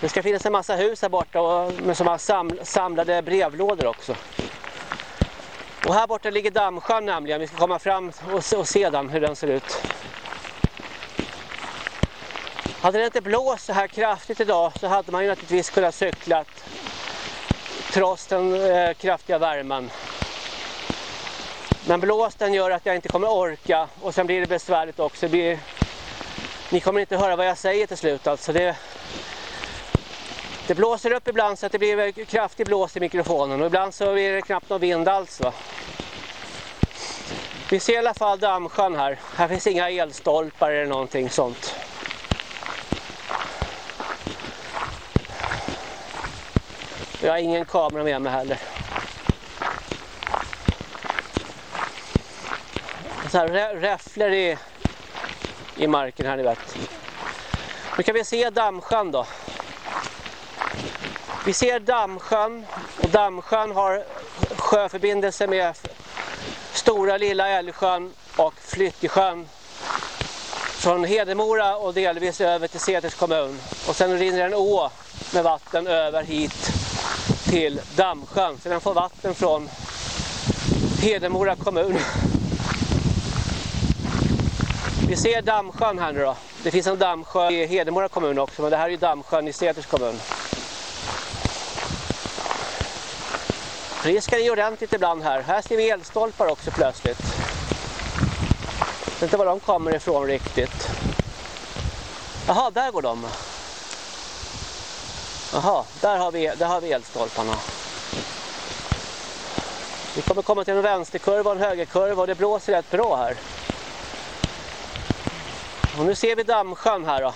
S1: Det ska finnas en massa hus här borta och med sådana sam, samlade brevlådor också. Och här borta ligger dammsjön nämligen, vi ska komma fram och, och se den, hur den ser ut. Hade det inte blåst så här kraftigt idag så hade man ju naturligtvis kunnat cykla trots den eh, kraftiga värmen. Men blåsten gör att jag inte kommer orka och sen blir det besvärligt också. Det blir Ni kommer inte höra vad jag säger till slut alltså. Det, det blåser upp ibland så att det blir kraftig blås i mikrofonen och ibland så är det knappt någon vind alls va. Vi ser i alla fall dammsjön här. Här finns inga elstolpar eller någonting sånt. Jag har ingen kamera med mig heller. Så här räfflor i, i marken här ni vet. Nu kan vi se dammsjön då. Vi ser dammsjön och dammsjön har sjöförbindelse med Stora Lilla Älvsjön och Flyttjesjön från Hedemora och delvis över till Säters kommun. Och sen rinner en å med vatten över hit till Dammsjön. Så den får vatten från Hedemora kommun. Vi ser Dammsjön här nu då. Det finns en dammsjö i Hedemora kommun också, men det här är ju Dammsjön i Säters kommun. Alltså, Risken är ordentligt ibland här. Här ser vi elstolpar också plötsligt. Jag vet inte var de kommer ifrån riktigt. Jaha, där går de. Jaha, där har vi, där har vi elstolparna. Vi kommer komma till en vänsterkurva och en högerkurva och det blåser rätt bra här. Och nu ser vi dammsjön här då.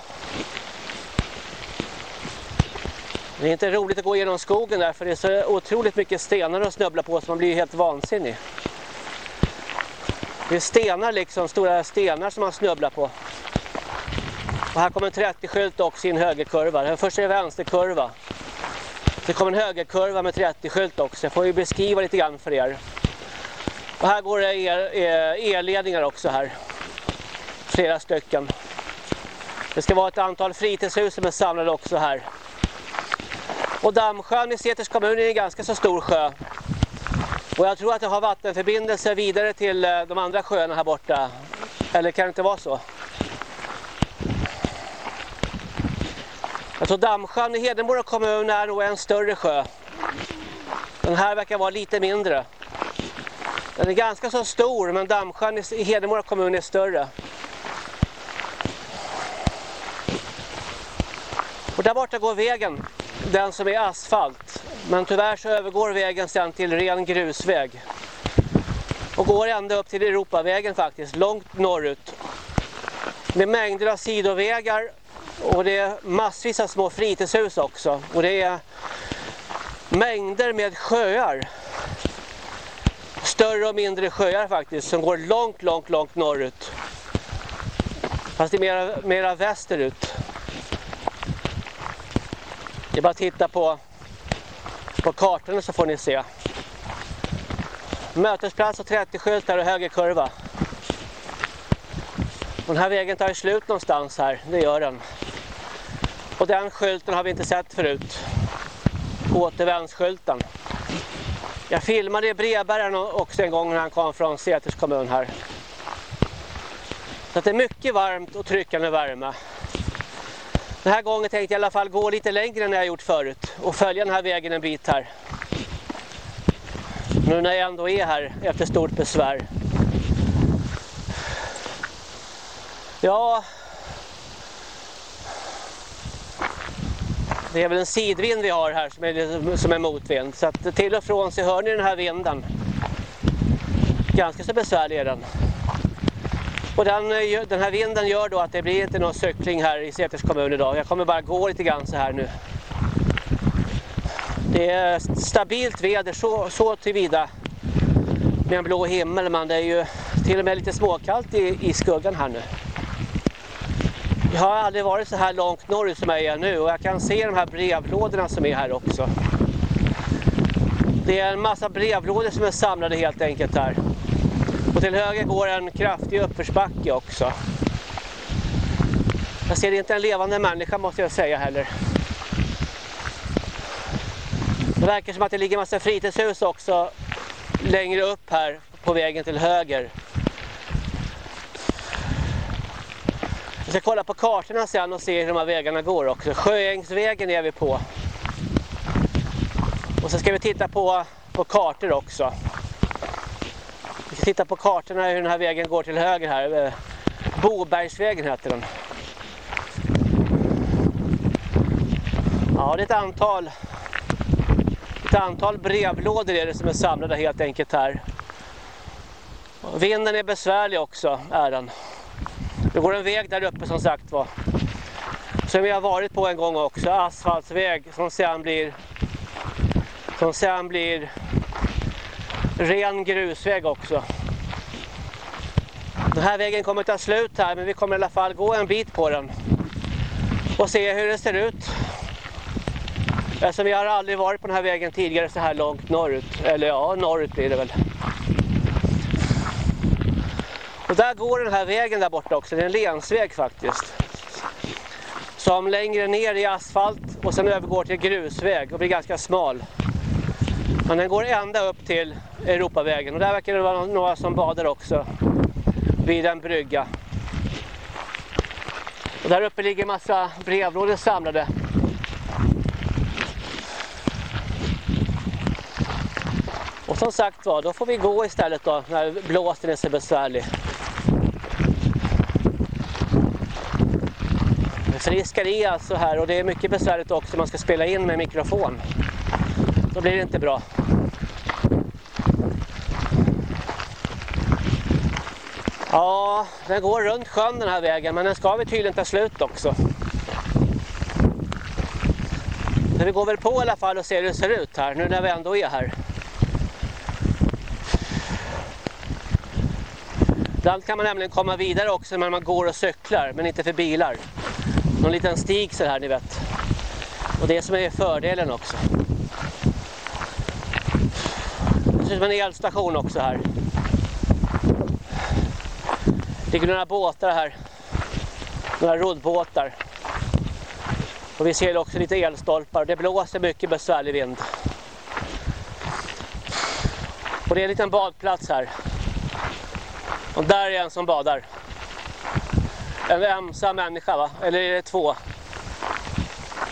S1: Det är inte roligt att gå genom skogen där för det är så otroligt mycket stenar att snubbla på så man blir helt vansinnig. Det är stenar liksom, stora stenar som man snubblar på. Och här kommer en 30-skylt också i en högerkurva. Först är det vänsterkurva. Det kommer en högerkurva med 30-skylt också. Jag får ju beskriva lite grann för er. Och här går det eh, elledningar också här. Flera stycken. Det ska vara ett antal fritidshus som är samlade också här. Och Dammsjön i Säters kommun är en ganska så stor sjö. Och jag tror att det har vattenförbindelse vidare till eh, de andra sjöarna här borta. Eller kan det inte vara så? Jag tror Dammsjön i Hedemora kommun är nog en större sjö. Den här verkar vara lite mindre. Den är ganska så stor men Dammsjön i Hedemora kommun är större. Och där borta går vägen den som är asfalt. Men tyvärr så övergår vägen sen till ren grusväg. Och går ända upp till Europavägen faktiskt, långt norrut. Med mängder av sidovägar och det är massvis av små fritidshus också. Och det är mängder med sjöar. Större och mindre sjöar faktiskt som går långt, långt, långt norrut. Fast det är mera, mera västerut. Det är bara att titta på, på kartorna så får ni se. Mötesplats och 30-skyltar och högerkurva. Den här vägen tar ju slut någonstans här, det gör den. Och den skylten har vi inte sett förut. Återvändsskylten. Jag filmade brevbäraren också en gång när han kom från Säters kommun här. Så det är mycket varmt och tryckande värme. Den här gången tänkte jag i alla fall gå lite längre än jag gjort förut och följa den här vägen en bit här. Nu när jag ändå är här efter stort besvär. Ja, det är väl en sidvind vi har här som är, som är motvind. Så att till och från så hör ni den här vinden. Ganska så besvärlig är den. Och den, eh, den här vinden gör då att det blir inte någon cykling här i Säters kommun idag. Jag kommer bara gå lite grann så här nu. Det är stabilt väder så, så tillvida med en blå himmel men det är ju till och med lite småkallt i, i skuggan här nu. Jag har aldrig varit så här långt norrut som jag är nu och jag kan se de här brevlådorna som är här också. Det är en massa brevlådor som är samlade helt enkelt här. Och till höger går en kraftig uppförsbacke också. Jag ser inte en levande människa måste jag säga heller. Det verkar som att det ligger en massa fritidshus också längre upp här på vägen till höger. Jag ska kolla på kartorna sen och se hur de här vägarna går också. Sjöängsvägen är vi på. Och så ska vi titta på, på kartor också ska titta på kartorna hur den här vägen går till höger här. Eh, Bobergsvägen heter den. Ja, det är ett antal, ett antal brevlådor är det som är samlade helt enkelt här. Vinden är besvärlig också, är den. Det går en väg där uppe som sagt var. Som vi har varit på en gång också, asfaltsväg som sen blir, som sen blir ren grusväg också. Den här vägen kommer ta slut här men vi kommer i alla fall gå en bit på den och se hur det ser ut. Eftersom vi har aldrig varit på den här vägen tidigare så här långt norrut. Eller ja, norrut blir det väl. Och där går den här vägen där borta också. Det är en lensväg faktiskt. Som längre ner i asfalt och sen övergår till grusväg och blir ganska smal. Men den går ända upp till Europavägen och där verkar det vara några som badar också vid en brygga. Och där uppe ligger massa brevlådor samlade. Och som sagt var, då får vi gå istället då när blåsten är så besvärlig. Det friskar i alltså här och det är mycket besvärligt också om man ska spela in med mikrofon. Då blir det inte bra. Ja, den går runt sjön den här vägen men den ska vi tydligen ta slut också. Men vi går väl på i alla fall och ser hur det ser ut här nu när vi ändå är här. Ibland kan man nämligen komma vidare också när man går och cyklar men inte för bilar. Någon liten stig så här ni vet. Och det som är fördelen också. Det ser ut som en elstation också här. Det ligger några båtar här. Några roddbåtar. Och vi ser också lite elstolpar. Det blåser mycket besvärlig vind. Och det är en liten badplats här. Och där är en som badar. En ensam människa va? Eller är det två?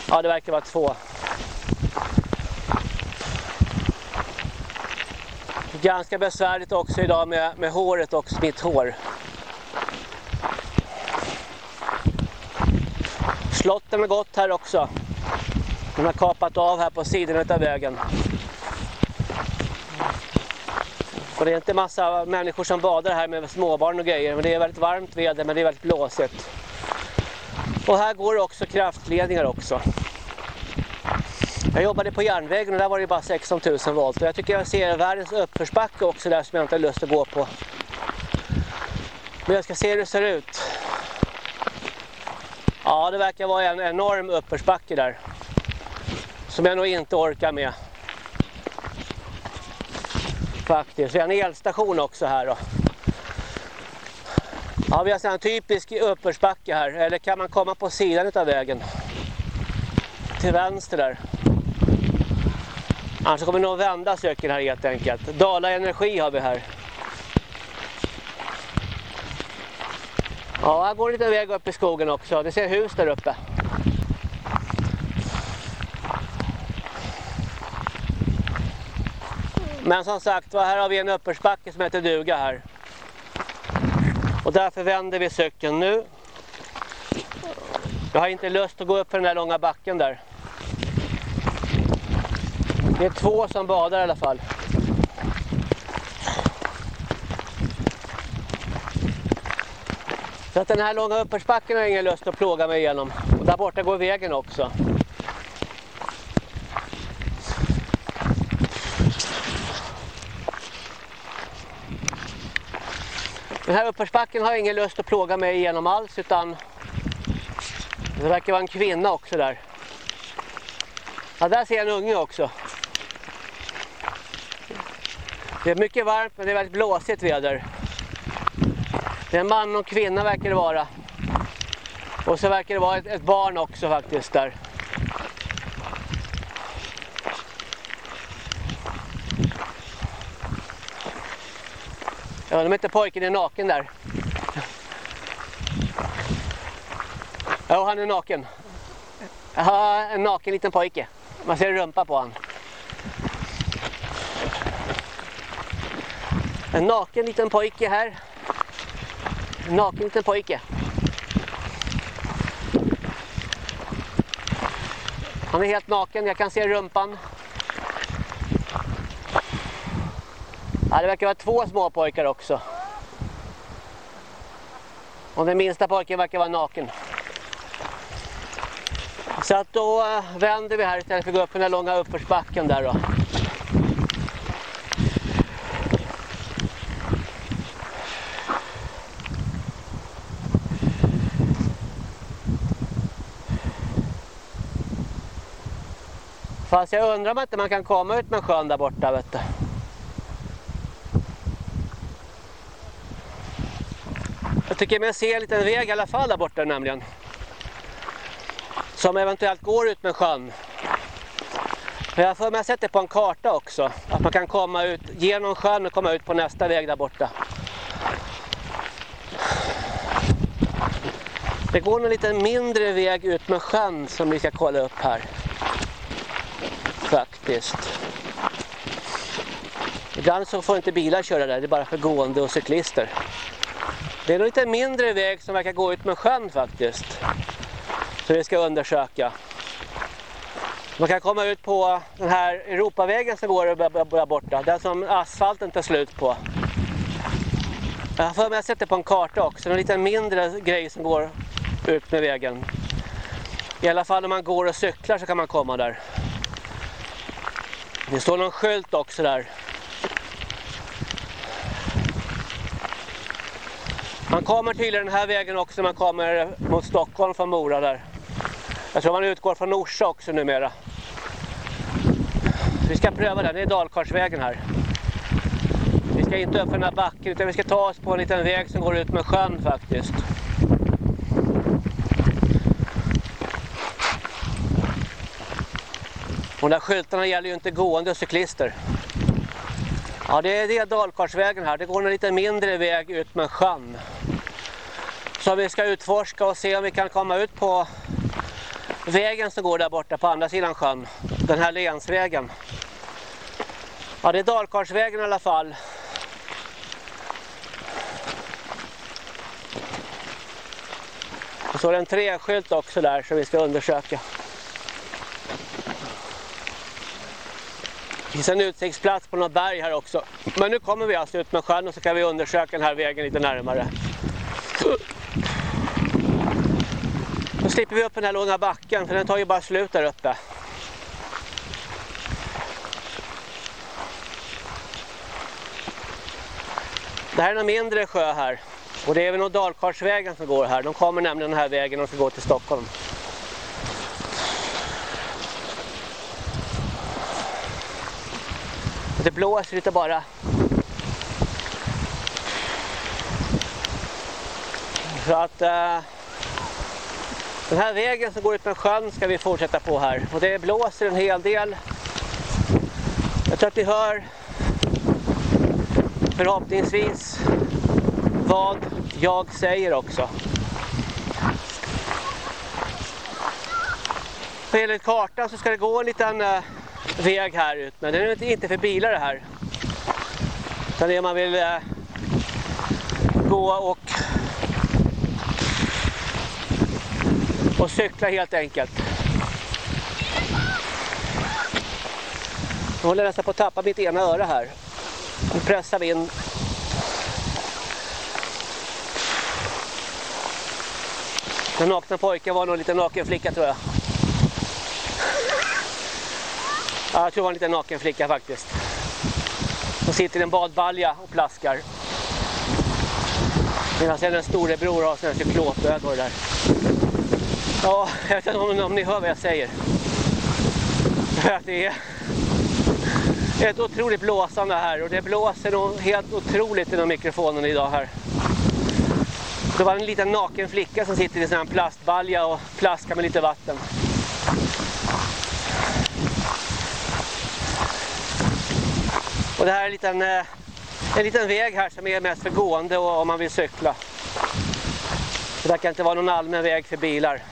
S1: Ja det verkar vara två. Ganska besvärligt också idag med, med håret och mitt hår. Slotten har gått här också. De har kapat av här på sidan av vägen. Och det är inte massa människor som badar här med småbarn och grejer. Men det är väldigt varmt väder men det är väldigt blåsigt. Och här går också kraftledningar också. Jag jobbade på järnvägen och där var det bara 16 000 volt. Och jag tycker jag ser världens uppförsbacke också där som jag inte har lust att gå på. Men jag ska se hur det ser ut. Ja, det verkar vara en enorm uppförsbacke där. Som jag nog inte orkar med. Faktiskt. Vi har en elstation också här då. Ja, vi har en typisk uppförsbacke här. Eller kan man komma på sidan av vägen? Till vänster där. Annars kommer vi nog vända söken här helt enkelt. Dala Energi har vi här. Ja, här går en liten väg upp i skogen också. Det ser hus där uppe. Men som sagt, här har vi en uppförsbacke som heter Duga här. Och därför vänder vi cykeln nu. Jag har inte lust att gå upp för den där långa backen där. Det är två som badar i alla fall. Så att den här långa uppförsbacken har jag ingen lust att plåga mig igenom. Och där borta går vägen också. Den här uppförsbacken har jag ingen lust att plåga mig igenom alls utan det verkar vara en kvinna också där. Ja, där ser jag en unge också. Det är mycket varmt men det är väldigt blåsigt väder. Det är en man och kvinna verkar det vara. Och så verkar det vara ett, ett barn också faktiskt där. Jag undrar om inte pojken är naken där. Jo, han är naken. Ja, en naken liten pojke. Man ser rumpa på honom. En naken liten pojke här. En naken liten pojke. Han är helt naken, jag kan se rumpan. Ja, det verkar vara två små pojkar också. Och den minsta pojken verkar vara naken. Så att då eh, vänder vi här istället för att gå upp den där långa uppförsbacken där då. Fast jag undrar om inte man kan komma ut med sjön där borta vet du. Jag tycker mig se en liten väg i alla fall där borta nämligen. Som eventuellt går ut med sjön. Men jag får mig sett det på en karta också. Att man kan komma ut genom sjön och komma ut på nästa väg där borta. Det går en liten mindre väg ut med sjön som vi ska kolla upp här. Faktiskt. Ibland så får inte bilar köra där, det är bara för gående och cyklister. Det är en lite mindre väg som verkar gå ut med sjön faktiskt. Så vi ska undersöka. Man kan komma ut på den här Europavägen som går där borta. Den som asfalten tar slut på. Jag har för mig sett det på en karta också. En liten mindre grej som går ut med vägen. I alla fall om man går och cyklar så kan man komma där. Det står någon skylt också där. Man kommer till den här vägen också när man kommer mot Stockholm från Mora där. Jag tror man utgår från Orsa också numera. Vi ska pröva den, det är Dalkarsvägen här. Vi ska inte upp för den här backen utan vi ska ta oss på en liten väg som går ut med sjön faktiskt. De där skyltarna gäller ju inte gående och cyklister. Ja, det är det Dalkarsvägen här. Det går en lite mindre väg ut med sjön. Så vi ska utforska och se om vi kan komma ut på vägen som går där borta på andra sidan sjön. Den här länsvägen. Ja, det är Dalkarsvägen i alla fall. Och så är det en träskylt också där som vi ska undersöka. Det finns en utsiktsplats på något berg här också. Men nu kommer vi alltså ut med sjön och så kan vi undersöka den här vägen lite närmare. Nu slipper vi upp den här långa backen för den tar ju bara slut där uppe. Det här är en mindre sjö här. Och det är väl nog Dalkarsvägen som går här. De kommer nämligen den här vägen och ska gå till Stockholm. Det blåser lite bara. Så att eh, den här vägen som går ut med sjön ska vi fortsätta på här. Och det blåser en hel del. Jag tror att ni hör förhoppningsvis vad jag säger också. Enligt kartan så ska det gå en liten eh, väg här ut. Men det är inte för bilar det här. Utan det är man vill eh, gå och och cykla helt enkelt. Jag håller nästan på att tappa mitt ena öra här. Nu pressar vi in Den nakna pojken var nog en liten naken flicka tror jag. Ja, jag tror det var en liten naken flicka faktiskt. Hon sitter i en badbalja och plaskar. Medan en storebror har sina cyklopögon där. Ja, jag vet inte om, om ni hör vad jag säger. Det är ett otroligt blåsande här och det blåser nog helt otroligt i mikrofonen idag här. Det var en liten naken flicka som sitter i en plastbalja och plaskar med lite vatten. Och det här är en liten, eh, en liten väg här som är mest för gående och om man vill cykla. Det verkar inte vara någon allmän väg för bilar.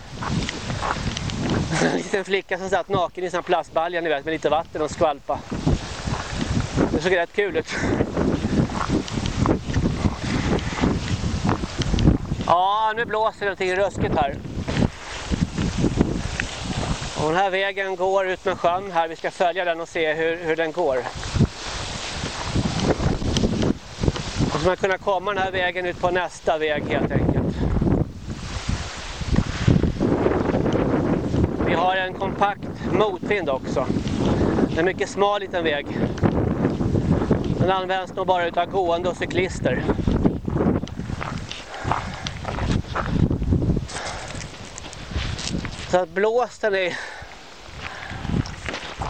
S1: En liten flicka som satt naken i en plastbalja ni vet, med lite vatten och skvalpa. Det såg rätt kul ut. Ja, nu blåser det någonting ruskigt här. Och den här vägen går ut med sjön här. Vi ska följa den och se hur, hur den går. Då ska man kunna komma den här vägen ut på nästa väg helt enkelt. Vi har en kompakt motvind också. En mycket smal liten väg. Den används nog bara utav gående och cyklister. Så att blåsten är...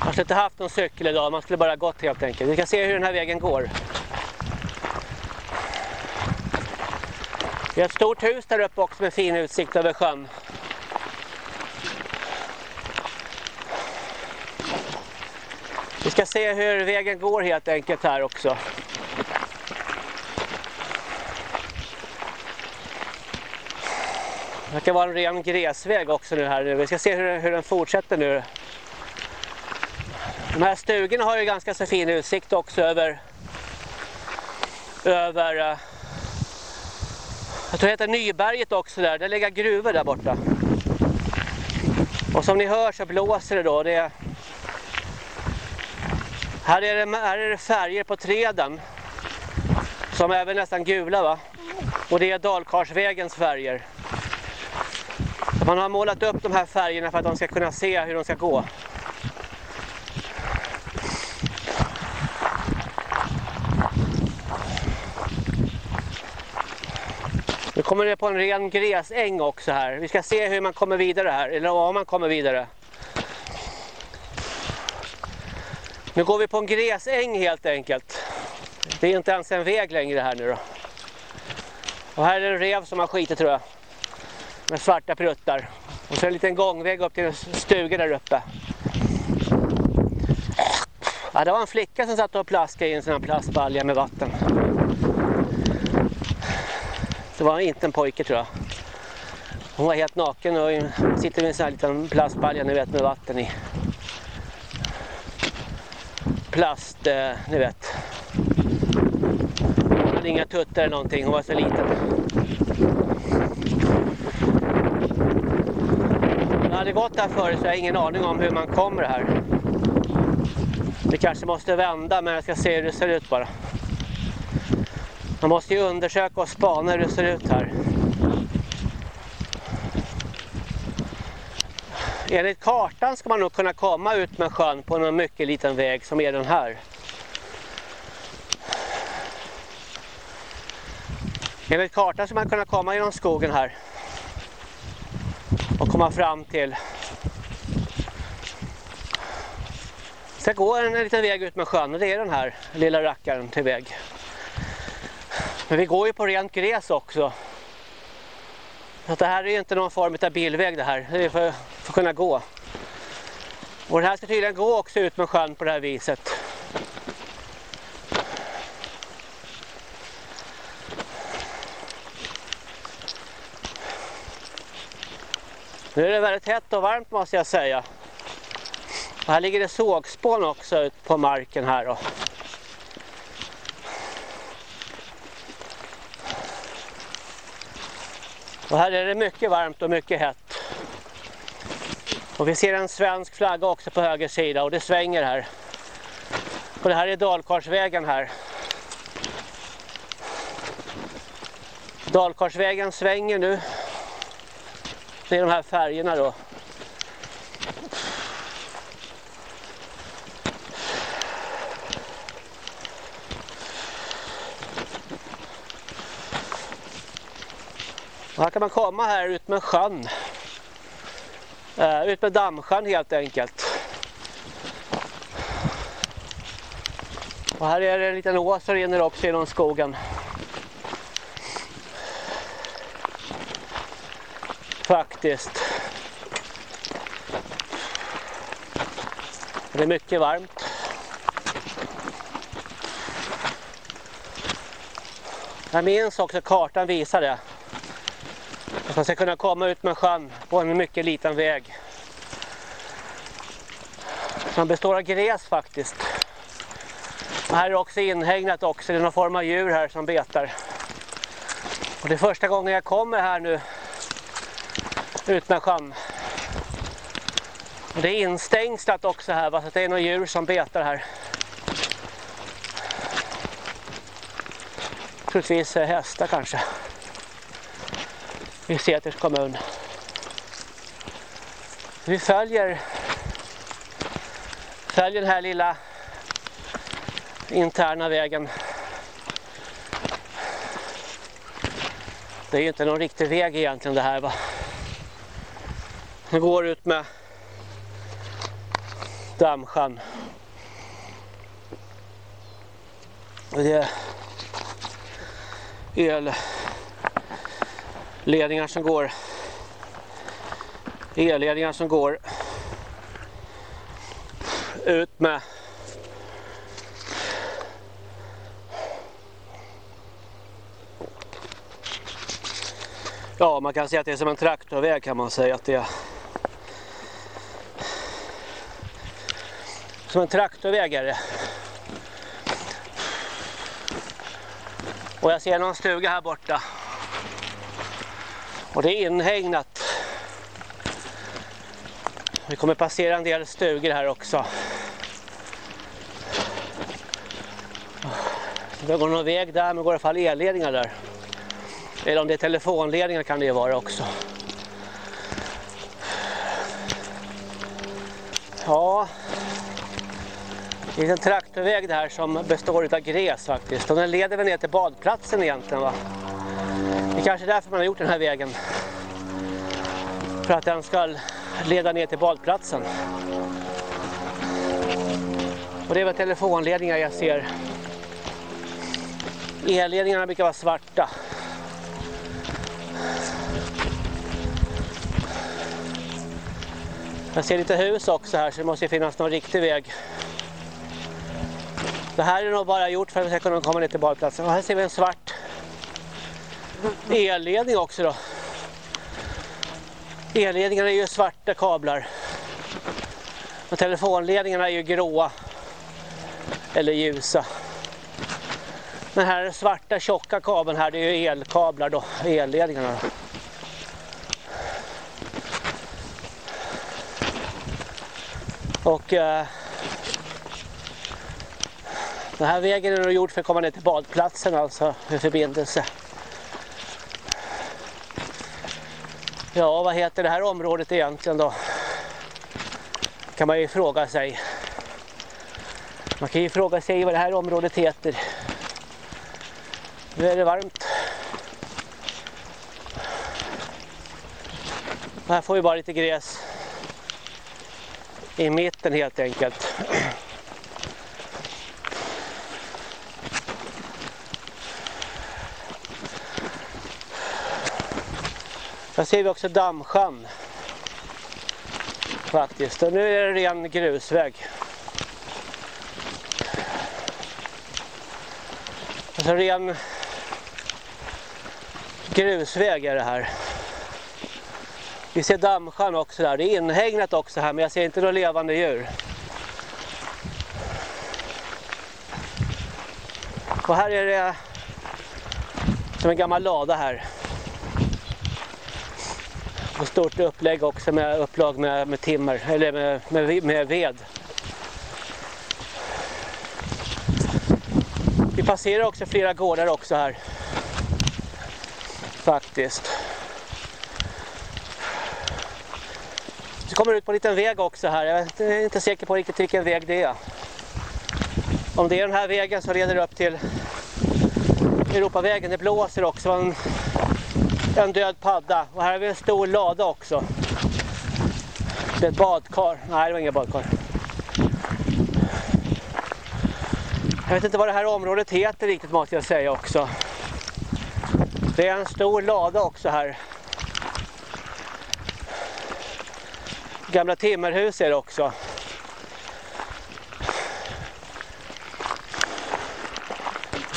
S1: Man skulle inte haft någon cykel idag, man skulle bara gått helt enkelt. Vi kan se hur den här vägen går. Vi har ett stort hus där uppe också med fin utsikt över sjön. Vi ska se hur vägen går helt enkelt här också. Det verkar vara en ren gräsväg också nu här. Vi ska se hur, hur den fortsätter nu. De här stugorna har ju ganska så fin utsikt också över över eh, jag tror det heter Nyberget också där. Det ligger gruvor där borta. Och som ni hör så blåser det då. Det här, är det, här är det färger på träden. Som är väl nästan gula va? Och det är Dalkarsvägens färger. Man har målat upp de här färgerna för att de ska kunna se hur de ska gå. Nu kommer det på en ren gräsäng också här. Vi ska se hur man kommer vidare här, eller om man kommer vidare. Nu går vi på en gräsäng helt enkelt. Det är inte ens en väg längre här nu då. Och här är det en rev som har skitit tror jag med svarta pruttar. Och så en liten gångväg upp till en stuga där uppe. Ja, det var en flicka som satt och plaskade i en sån här plastbalja med vatten. Det var inte en pojke tror jag. Hon var helt naken och sitter med en sån här liten plastbalja ni vet med vatten i. Plast, eh, ni vet. Hon hade inga tuttar eller någonting, hon var så liten. Jag hade gått här förut så jag har ingen aning om hur man kommer här. Vi kanske måste vända men jag ska se hur det ser ut bara. Man måste ju undersöka och spana hur det ser ut här. Enligt kartan ska man nog kunna komma ut med sjön på en mycket liten väg som är den här. Enligt kartan ska man kunna komma genom skogen här och komma fram till ska gå en, en liten väg ut med sjön och det är den här lilla rackaren till väg. Men vi går ju på rent gräs också. Så det här är ju inte någon form av bilväg det här. Det är för, för att kunna gå. Och det här ska tydligen gå också ut med sjön på det här viset. Nu är det väldigt hett och varmt måste jag säga. Och här ligger det sågspån också ut på marken här då. Och här är det mycket varmt och mycket hett. Och vi ser en svensk flagga också på höger sida och det svänger här. Och det här är Dalkarsvägen här. Dalkarsvägen svänger nu det är de här färgerna då. Här kan man komma här ut med sjön. Uh, ut med dammsjön helt enkelt. Och här är det en liten å som rinner också genom skogen. faktiskt. Det är mycket varmt. Jag minns också kartan visar det man ska kunna komma ut med sjön på en mycket liten väg. Som består av gräs faktiskt. Och här är också inhägnat också. Det är någon form av djur här som betar. Och det är första gången jag kommer här nu ut med sjön. Och det är instängslat också här, va? så det är några djur som betar här. Troligtvis eh, hästar kanske. I Säters kommun. Vi följer följer den här lilla interna vägen. Det är ju inte någon riktig väg egentligen det här va. Den går ut med Dammsjön. Och det är ledningar som går elledningar som går ut med Ja, man kan säga att det är som en traktorväg kan man säga att det är. Som en traktorväg är det. Och jag ser någon stuga här borta. Och det är inhägnat. Vi kommer passera en del stugor här också. Det går någon väg där men går i alla fall elledningar där. Eller om det är telefonledningar kan det ju vara också. Ja, det är en traktorväg där som består av gräs faktiskt. Och den leder väl ner till badplatsen egentligen va. Det är kanske därför man har gjort den här vägen. För att den ska leda ner till badplatsen. Och det är väl telefonledningar jag ser. Elledningarna brukar vara svarta. Jag ser lite hus också här så det måste finnas någon riktig väg. Det här är nog bara gjort för att vi ska kunna komma ner till badplatsen. Och här ser vi en svart elledning också då. Elledningarna är ju svarta kablar. Och telefonledningarna är ju gråa. Eller ljusa. Den här svarta tjocka kabeln här det är ju elkablar då. Elledningarna då. Och eh, den här vägen är nog gjord för att komma ner till badplatsen alltså för förbindelse. Ja, vad heter det här området egentligen då? Kan man ju fråga sig. Man kan ju fråga sig vad det här området heter. Nu är det varmt. Här får vi bara lite gräs i mitten helt enkelt. Här ser vi också dammsjön. Faktiskt. Och nu är det ren grusväg. Alltså ren grusväg är det här. Vi ser dammsjön också där. Det är inhägnat också här men jag ser inte några levande djur. Och här är det som en gammal lada här. Och stort upplägg också med upplag med, med timmer eller med, med, med ved. Vi passerar också flera gårdar också här. Faktiskt. Så kommer ut på en liten väg också här. Jag är inte säker på riktigt vilken väg det är. Om det är den här vägen så leder det upp till Europavägen. Det blåser också. Man en död padda. Och här har vi en stor lada också. Det är ett badkar. Nej, det var inga badkar. Jag vet inte vad det här området heter riktigt måste jag säga också. Det är en stor lada också här. Gamla timmerhus är det också.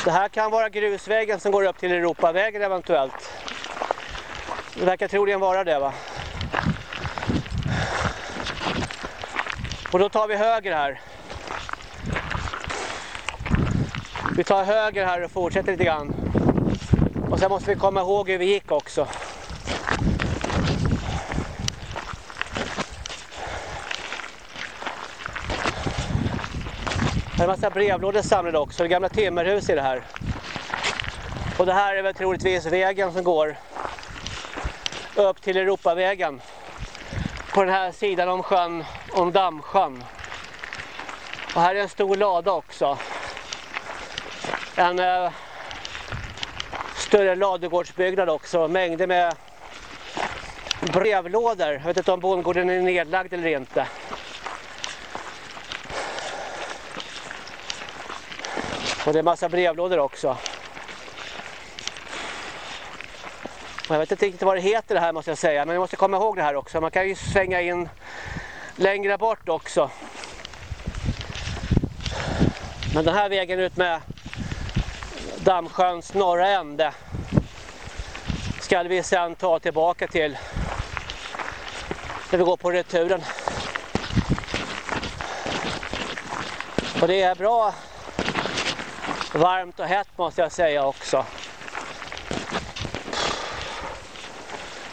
S1: Det här kan vara grusvägen som går upp till Europavägen eventuellt. Det verkar troligen vara det va? Och då tar vi höger här. Vi tar höger här och fortsätter lite grann. Och sen måste vi komma ihåg hur vi gick också. Det är en massa brevlådor samlade också, det gamla timmerhus i det här. Och det här är väl troligtvis vägen som går upp till Europavägen. På den här sidan om sjön, om Dammsjön. Och här är en stor lada också. En eh, större ladugårdsbyggnad också. Mängder med brevlådor. Jag vet inte om bondgården är nedlagd eller inte. Och det är massa brevlådor också. Och jag vet inte riktigt vad det heter det här måste jag säga. Men jag måste komma ihåg det här också. Man kan ju svänga in längre bort också. Men den här vägen ut med Dammsjöns norra ände ska vi sen ta tillbaka till när vi går på returen. Och det är bra varmt och hett måste jag säga också.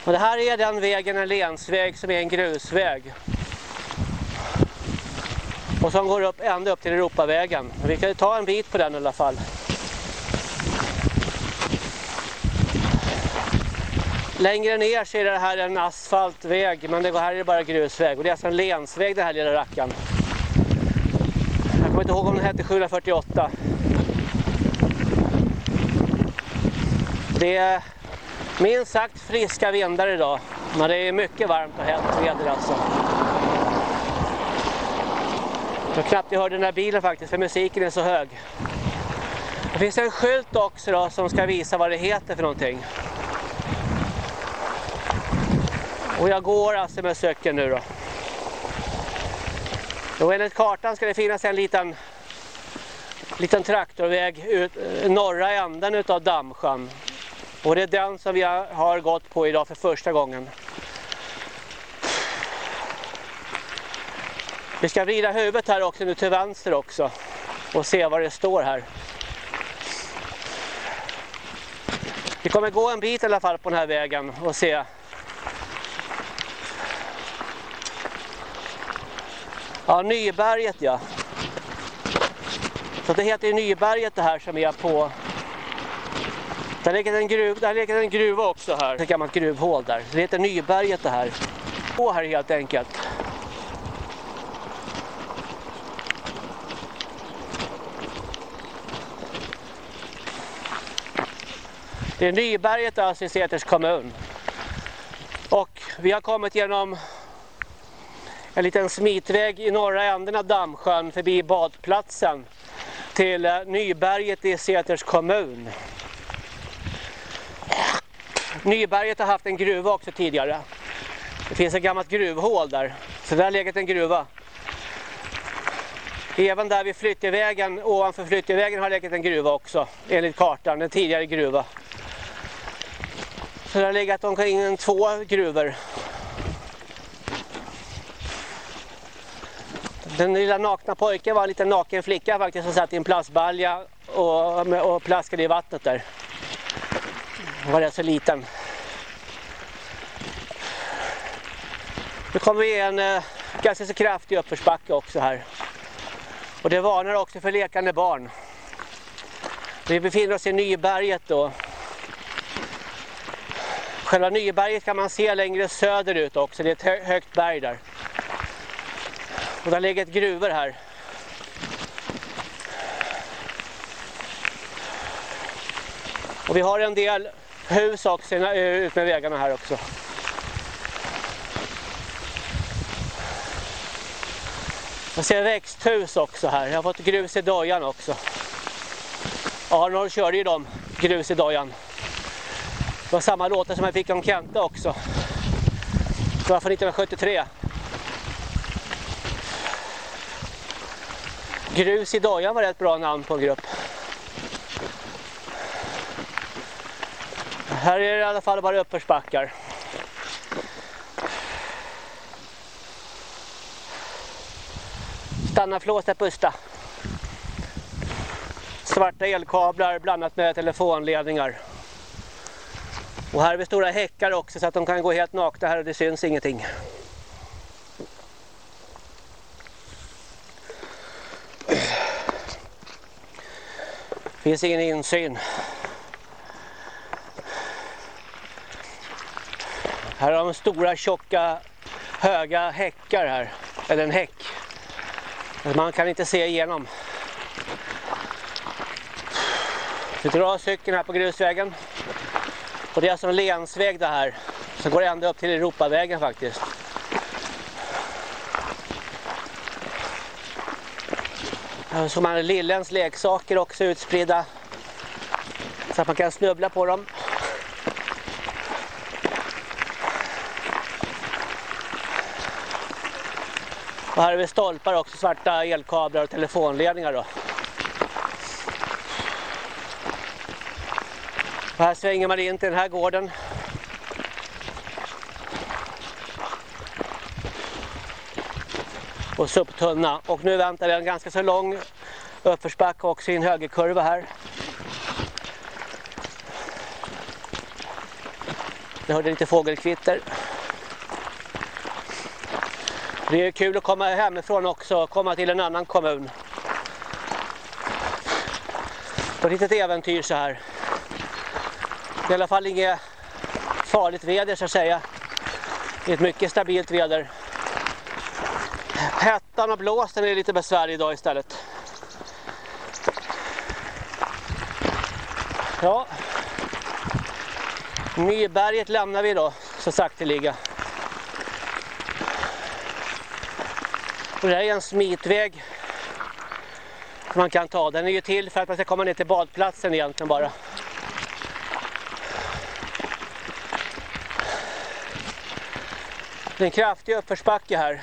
S1: Och det här är den vägen, en länsväg som är en grusväg. Och som går upp ända upp till Europavägen. Vi kan ta en bit på den i alla fall. Längre ner så är det här en asfaltväg men det går här är det bara grusväg och det är alltså en länsväg den här lilla rackaren. Jag kommer inte ihåg om den hette 748. Det är minst sagt friska vindar idag men det är mycket varmt och hett väder alltså. Jag knappt jag hörde den här bilen faktiskt för musiken är så hög. Det finns en skylt också då som ska visa vad det heter för någonting. Och jag går alltså med cykeln nu då. Och enligt kartan ska det finnas en liten, liten traktorväg ut norra änden utav Dammsjön. Och det är den som vi har gått på idag för första gången. Vi ska vrida huvudet här också nu till vänster också och se vad det står här. Vi kommer gå en bit i alla fall på den här vägen och se Ja, Nyberget ja. Så det heter ju Nyberget det här som är på... Där ligger en, gruv, där ligger en gruva också här. Ett gammalt gruvhål där. Det heter Nyberget det här. Gå här helt enkelt. Det är Nyberget alltså i Säters kommun. Och vi har kommit genom en liten smitväg i norra änden av Dammsjön förbi badplatsen till eh, Nyberget i Säters kommun. Nyberget har haft en gruva också tidigare. Det finns ett gammalt gruvhål där. Så där har legat en gruva. Även där vid flyttvägen, ovanför flyttvägen har legat en gruva också. Enligt kartan, en tidigare gruva. Så det har legat omkring två gruvor Den lilla nakna pojken var en liten naken flicka faktiskt som satt i en plastbalja och, och plaskade i vattnet där. Var rätt så liten. Nu kommer vi i en eh, ganska så kraftig uppförsbacke också här. Och det varnar också för lekande barn. Vi befinner oss i Nyberget då. Själva Nyberget kan man se längre söderut också. Det är ett högt berg där. Och det har legat gruvor här. Och vi har en del hus också eh, utmed vägarna här också. Jag ser växthus också här. Jag har fått grus i dojan också. Arnold körde ju dem, grus i dojan. Det var samma låtar som jag fick om Kenta också. Det var från 1973. Grus i dojan var ett bra namn på en grupp. Här är det i alla fall bara uppförsbackar. Stanna flåset, pusta. Svarta elkablar blandat med telefonledningar. Och här är vi stora häckar också så att de kan gå helt nakna här och det syns ingenting. Det finns ingen insyn. Här har de stora tjocka höga häckar här. Eller en häck. Man kan inte se igenom. Vi drar cykeln här på grusvägen. Och det är alltså en länsväg det här. Som går ända upp till Europavägen faktiskt. Så man har Lillens leksaker också utspridda. Så att man kan snubbla på dem. Och här har vi stolpar också, svarta elkablar och telefonledningar då. Och här svänger man in till den här gården. Och Supptunna. Och nu väntar vi en ganska så lång uppförsbacke också i en högerkurva här. Jag hörde lite fågelkvitter. Det är kul att komma hemifrån också, komma till en annan kommun. På ett litet äventyr så här. Det är i alla fall inget farligt väder så att säga. Det är ett mycket stabilt väder. Hettan och blåsten är lite besvärlig idag istället. Ja. Nyberget lämnar vi då så sakteliga. Och det här är en smitväg som man kan ta. Den är ju till för att man ska komma ner till badplatsen egentligen bara. Det är en kraftig uppförsbacke här.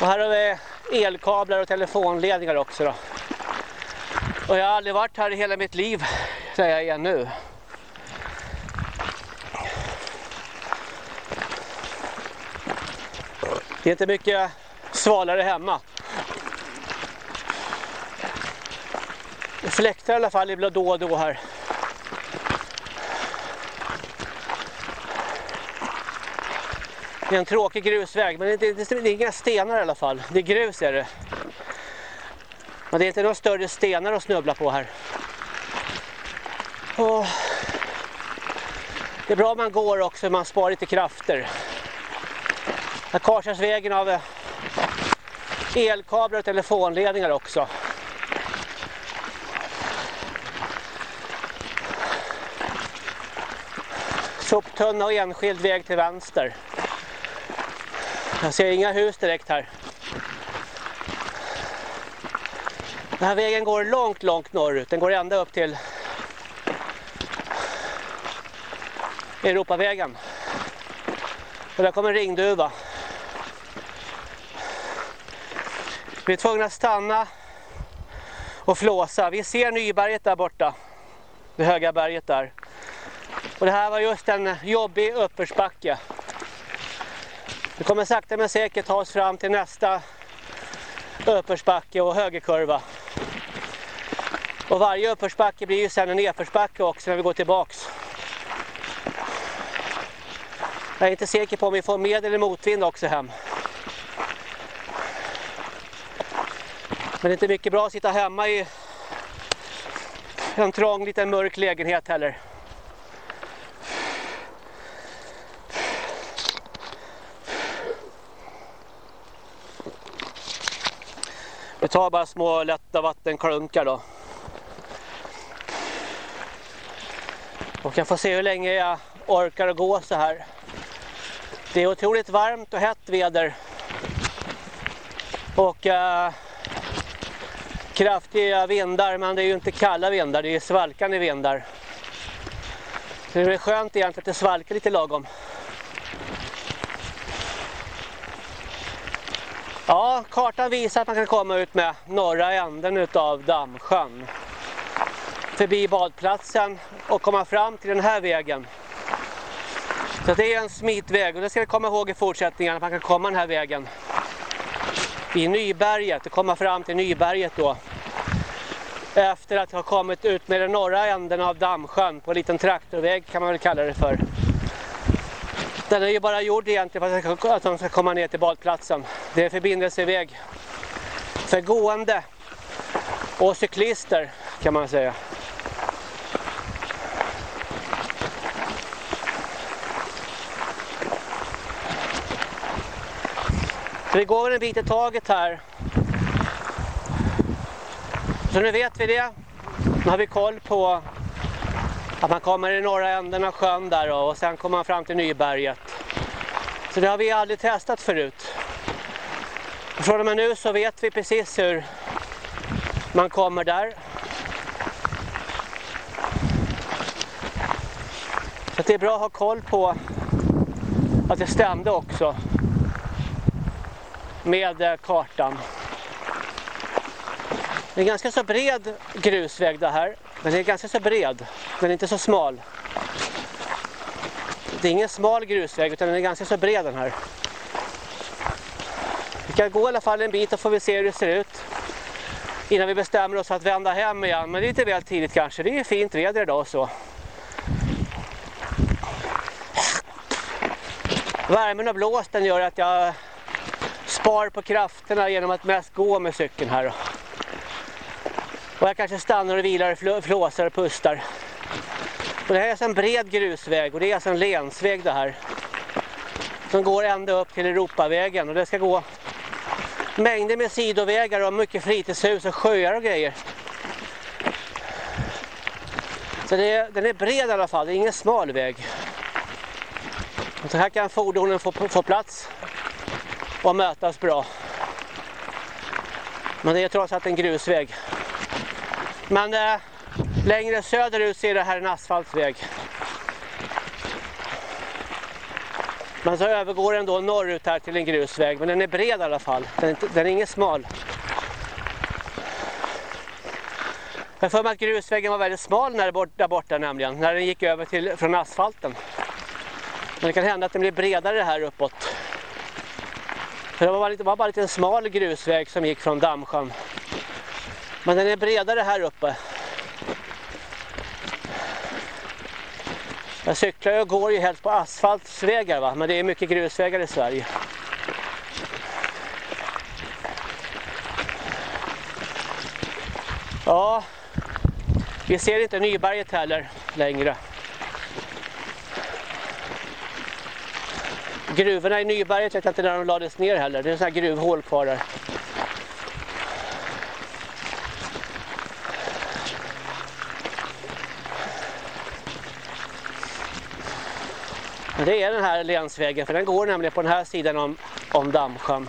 S1: Och här har vi elkablar och telefonledningar också då. Och jag har aldrig varit här i hela mitt liv, säger jag igen nu. Det är inte mycket svalare hemma. Det fläktar i alla fall ibland då och då här. Det är en tråkig grusväg men det är, det är inga stenar i alla fall. Det är grus är det. Men det är inte några större stenar att snubbla på här. Och det är bra om man går också, man sparar lite krafter. Här korsas vägen av eh, elkablar och telefonledningar också. Soptunna och enskild väg till vänster. Jag ser inga hus direkt här. Den här vägen går långt, långt norrut. Den går ända upp till Europavägen. Och där kommer ringduva. Vi är tvungna att stanna och flåsa. Vi ser Nyberget där borta. Det höga berget där. Och det här var just en jobbig uppförsbacke. Vi kommer sakta men säkert ta oss fram till nästa uppförsbacke och högerkurva. Och varje uppförsbacke blir ju sen en nedförsbacke också när vi går tillbaks. Jag är inte säker på om vi får med eller motvind också hem. Men det är inte mycket bra att sitta hemma i en trång liten mörk lägenhet heller. Vi tar bara små lätta vattenklunkar då. Och jag får se hur länge jag orkar att gå så här. Det är otroligt varmt och hett väder. Och eh, kraftiga vindar, men det är ju inte kalla vindar, det är svalkande vindar. Så det är skönt egentligen att det svalkar lite lagom. Ja, kartan visar att man kan komma ut med norra änden utav Dammsjön. Förbi badplatsen och komma fram till den här vägen. Så det är en smitväg och det ska vi komma ihåg i fortsättningen att man kan komma den här vägen. I Nyberget och komma fram till Nyberget då. Efter att ha kommit ut med den norra änden av Dammsjön på en liten traktorväg kan man väl kalla det för. Den är ju bara gjord egentligen för att de ska komma ner till badplatsen. Det är förbindelseväg för gående och cyklister kan man säga. Så vi går en bit i taget här. Så nu vet vi det. Nu har vi koll på att man kommer i norra änden av sjön där och sen kommer man fram till Nyberget. Så det har vi aldrig testat förut. Och från och med nu så vet vi precis hur man kommer där. Så det är bra att ha koll på att det stämde också med eh, kartan. Det är en ganska så bred grusväg det här. Den är ganska så bred. Den är inte så smal. Det är ingen smal grusväg utan den är ganska så bred den här. Vi kan gå i alla fall en bit och får vi se hur det ser ut. Innan vi bestämmer oss för att vända hem igen. Men det är lite väl tidigt kanske. Det är fint väder idag och så. Värmen och blåsten gör att jag spar på krafterna genom att mest gå med cykeln här. Och jag kanske stannar och vilar, flåsar och pustar. Och det här är alltså en bred grusväg och det är alltså en länsväg det här. Som går ända upp till Europavägen och det ska gå mängder med sidovägar och mycket fritidshus och sjöar och grejer. Så det är, den är bred i alla fall, det är ingen smal väg. Så här kan fordonen få, få plats och mötas bra. Men det är trots allt en grusväg. Men eh, längre söderut ser det här en asfaltväg. Men så övergår den då norrut här till en grusväg. Men den är bred i alla fall. Den är, inte, den är ingen smal. Jag för mig att grusvägen var väldigt smal när bort, där borta nämligen. När den gick över till, från asfalten. Men det kan hända att den blir bredare här uppåt. För det var, lite, var bara lite en smal grusväg som gick från Dammsjön. Men den är bredare här uppe. Jag cyklar och går ju helt på asfaltsvägar va? men det är mycket grusvägar i Sverige. Ja, vi ser inte Nyberget heller längre. Gruvorna i Nyberget vet jag inte när de lades ner heller. Det är så här gruvhål kvar där. Det är den här länsvägen för den går nämligen på den här sidan om, om Dammsjön.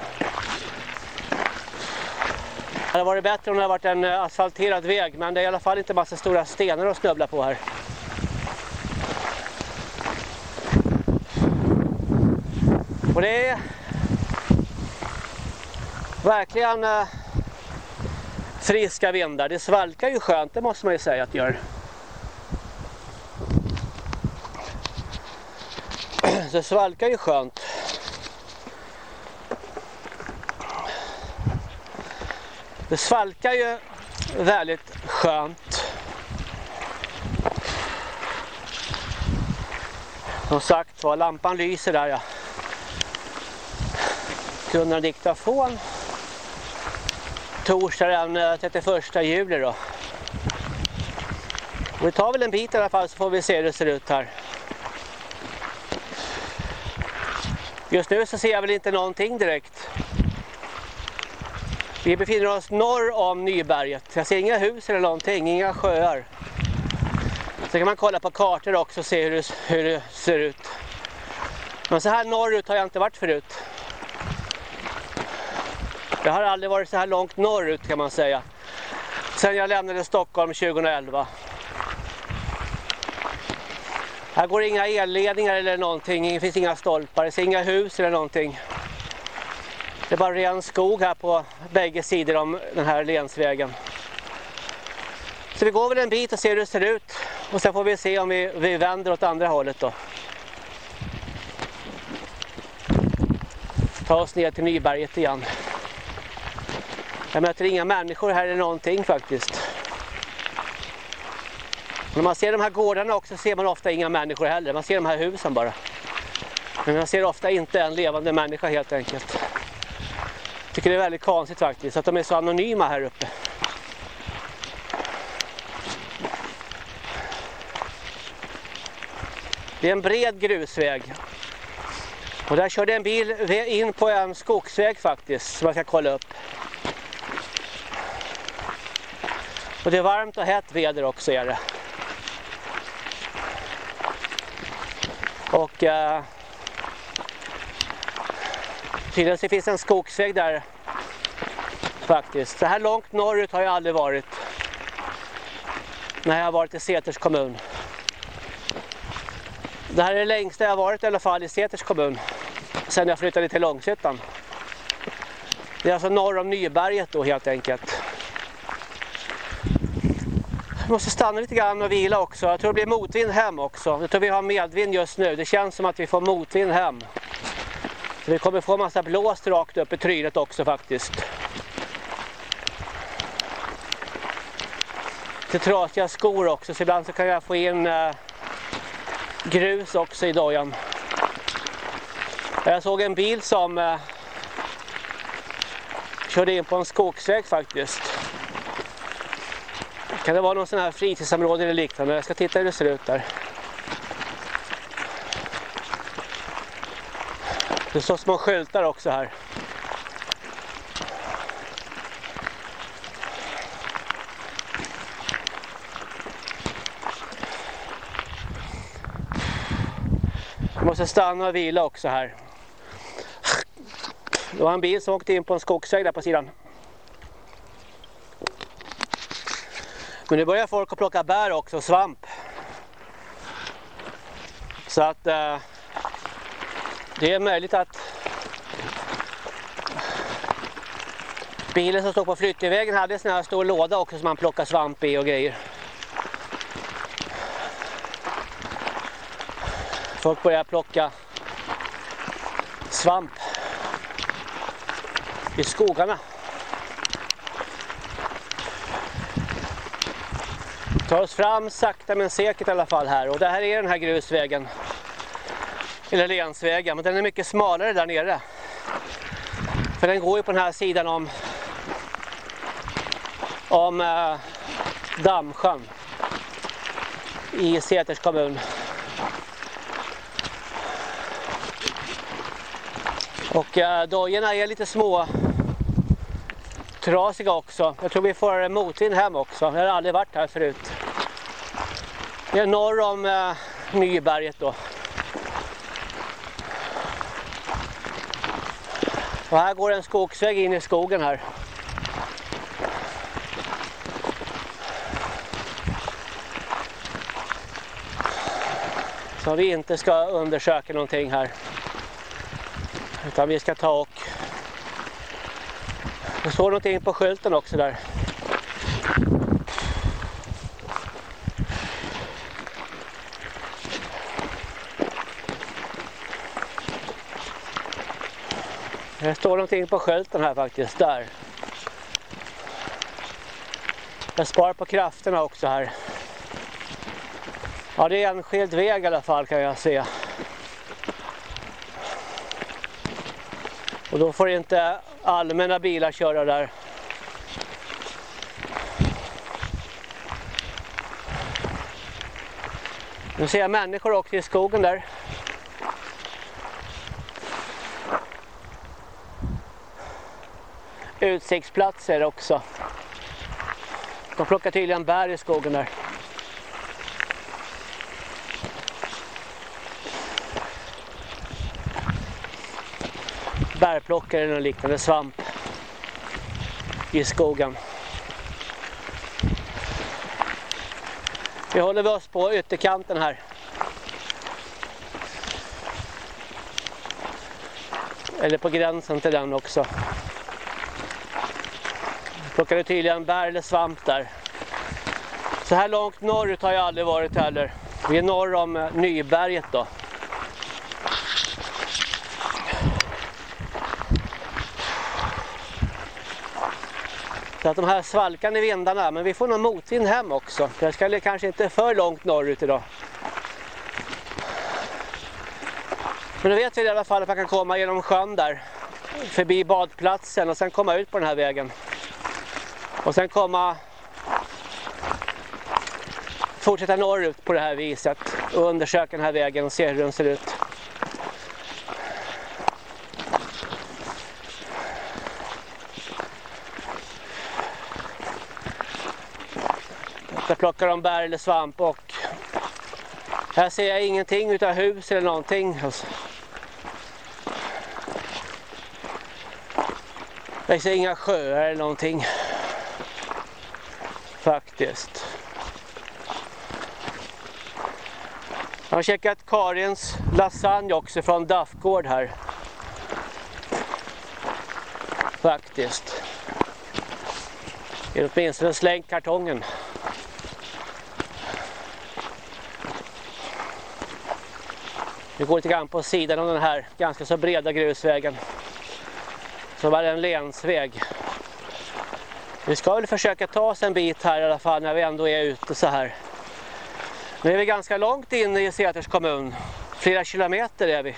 S1: Det hade varit bättre om det hade varit en eh, asfalterad väg men det är i alla fall inte massa stora stenar att snubbla på här. Och det är verkligen eh, friska vindar. Det svalkar ju skönt, det måste man ju säga att det gör. det svalkar ju skönt. Det svalkar ju väldigt skönt. Som sagt var, lampan lyser där ja. Gunnar diktafon. Torsdag den eh, 31 juli då. Vi tar väl en bit i alla fall så får vi se hur det ser ut här. Just nu så ser jag väl inte någonting direkt. Vi befinner oss norr om Nyberget. Jag ser inga hus eller någonting, inga sjöar. Så kan man kolla på kartor också och se hur det, hur det ser ut. Men så här norrut har jag inte varit förut. Jag har aldrig varit så här långt norrut kan man säga. Sen jag lämnade Stockholm 2011. Här går inga elledningar eller någonting, det finns inga stolpar, det finns inga hus eller någonting. Det är bara ren skog här på bägge sidor om den här länsvägen. Så vi går väl en bit och ser hur det ser ut. Och sen får vi se om vi, vi vänder åt andra hållet då. Ta oss ner till Nyberget igen. Jag möter inga människor här eller någonting faktiskt. När man ser de här gårdarna också ser man ofta inga människor heller. Man ser de här husen bara. Men man ser ofta inte en levande människa helt enkelt. Jag tycker det är väldigt konstigt faktiskt att de är så anonyma här uppe. Det är en bred grusväg. Och där körde en bil in på en skogsväg faktiskt som jag ska kolla upp. Och det är varmt och hett väder också är det. Och eh, tydligen så finns en skogsväg där faktiskt. Så här långt norrut har jag aldrig varit. När jag har varit i Säters kommun. Det här är det längsta jag har varit i alla fall i Säters kommun. Sen jag flyttade till Långshyttan. Det är alltså norr om Nyberget då helt enkelt. Måste stanna lite grann och vila också. Jag tror det blir motvind hem också. Jag tror vi har medvind just nu. Det känns som att vi får motvind hem. Så vi kommer få massa blåst rakt upp i trynet också faktiskt. Lite trasiga skor också så ibland så kan jag få in eh, grus också i dojan. Jag såg en bil som eh, körde in på en skogsväg faktiskt. Kan det vara någon sån här fritidsområde eller liknande? Jag ska titta hur det ser ut där. Det står små skyltar också här. Jag måste stanna och vila också här. Det var en bil som åkte in på en skogsväg där på sidan. Men nu börjar folk att plocka bär också och svamp. Så att eh, det är möjligt att bilen som stod på flyttvägen hade en sån här stor låda också som man plockar svamp i och grejer. Folk börjar plocka svamp i skogarna. Tar oss fram sakta men säkert i alla fall här och det här är den här grusvägen eller länsvägen men den är mycket smalare där nere för den går ju på den här sidan om om eh, Dammsjön i Säters kommun och eh, dojorna är lite små trasiga också. Jag tror vi får motvind hem också. Jag har aldrig varit här förut. Det är norr om eh, Nyberget då. Och här går en skogsväg in i skogen här. Så vi inte ska undersöka någonting här. Utan vi ska ta och det står någonting på skylten också där. Det står någonting på skylten här faktiskt, där. Jag sparar på krafterna också här. Ja, det är en skild väg i alla fall kan jag se. Och då får inte allmänna bilar köra där. Nu ser jag människor också i skogen där. Utsiktsplatser också. De plockar tydligen bär i skogen där. bärplockare eller liknande svamp i skogen. Vi håller oss på ytterkanten här. Eller på gränsen till den också. Plockade tydligen bär eller svamp där. Så här långt norrut har jag aldrig varit heller. Vi är norr om eh, Nyberget då. Så att de här svalkande vindarna, men vi får nog motvind hem också. Jag ska kanske inte för långt norrut idag. Men nu vet vi i alla fall att man kan komma genom sjön där. förbi badplatsen och sen komma ut på den här vägen. Och sen komma fortsätta norrut på det här viset och undersöka den här vägen och se hur den ser ut. Jag plockar de bär eller svamp och här ser jag ingenting utav hus eller någonting. Jag ser inga sjöar eller någonting. Faktiskt. Jag har checkat Karins lasagne också från Daffgård här. Faktiskt. Det är åtminstone slängt kartongen. Vi går lite grann på sidan av den här ganska så breda grusvägen. Som det en länsväg. Vi ska väl försöka ta oss en bit här i alla fall när vi ändå är ute så här. Nu är vi ganska långt in i Säters kommun. Flera kilometer är vi.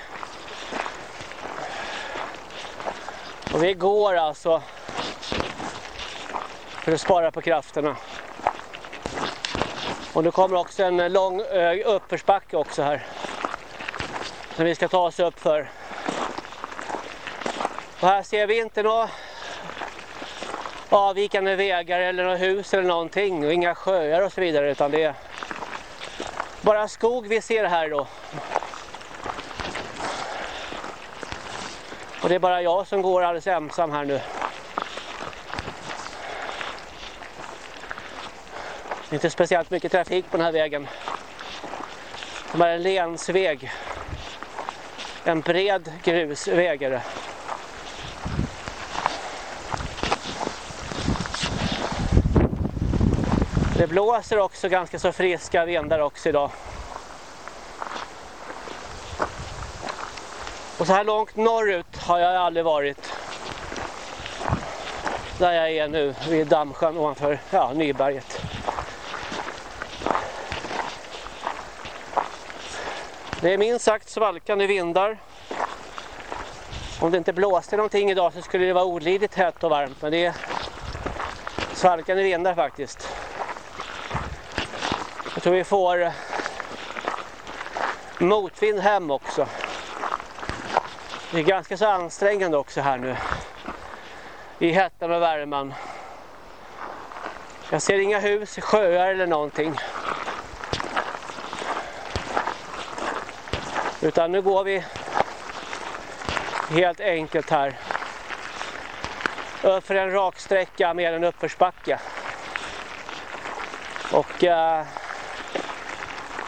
S1: Och vi går alltså för att spara på krafterna. Och nu kommer också en lång uppförsbacke också här. Som vi ska ta oss upp för. Och här ser vi inte några avvikande vägar eller några hus eller någonting och inga sjöar och så vidare utan det är bara skog vi ser här då. Och det är bara jag som går alldeles ensam här nu. Det är inte speciellt mycket trafik på den här vägen. Det är en länsväg. En bred grusväg är det. Det blåser också ganska så friska vindar också idag. Och så här långt norrut har jag aldrig varit. Där jag är nu, vid Dammsjön ovanför ja, Nyberget. Det är minst sagt svalkande vindar. Om det inte blåste någonting idag så skulle det vara olidligt hett och varmt. Men det är svalkande vindar faktiskt. Så tror vi får eh, motvind hem också. Det är ganska så ansträngande också här nu. I hettan och värmen. Jag ser inga hus, sjöar eller någonting. Utan nu går vi helt enkelt här. För en raksträcka med en uppförsbacke. Och eh,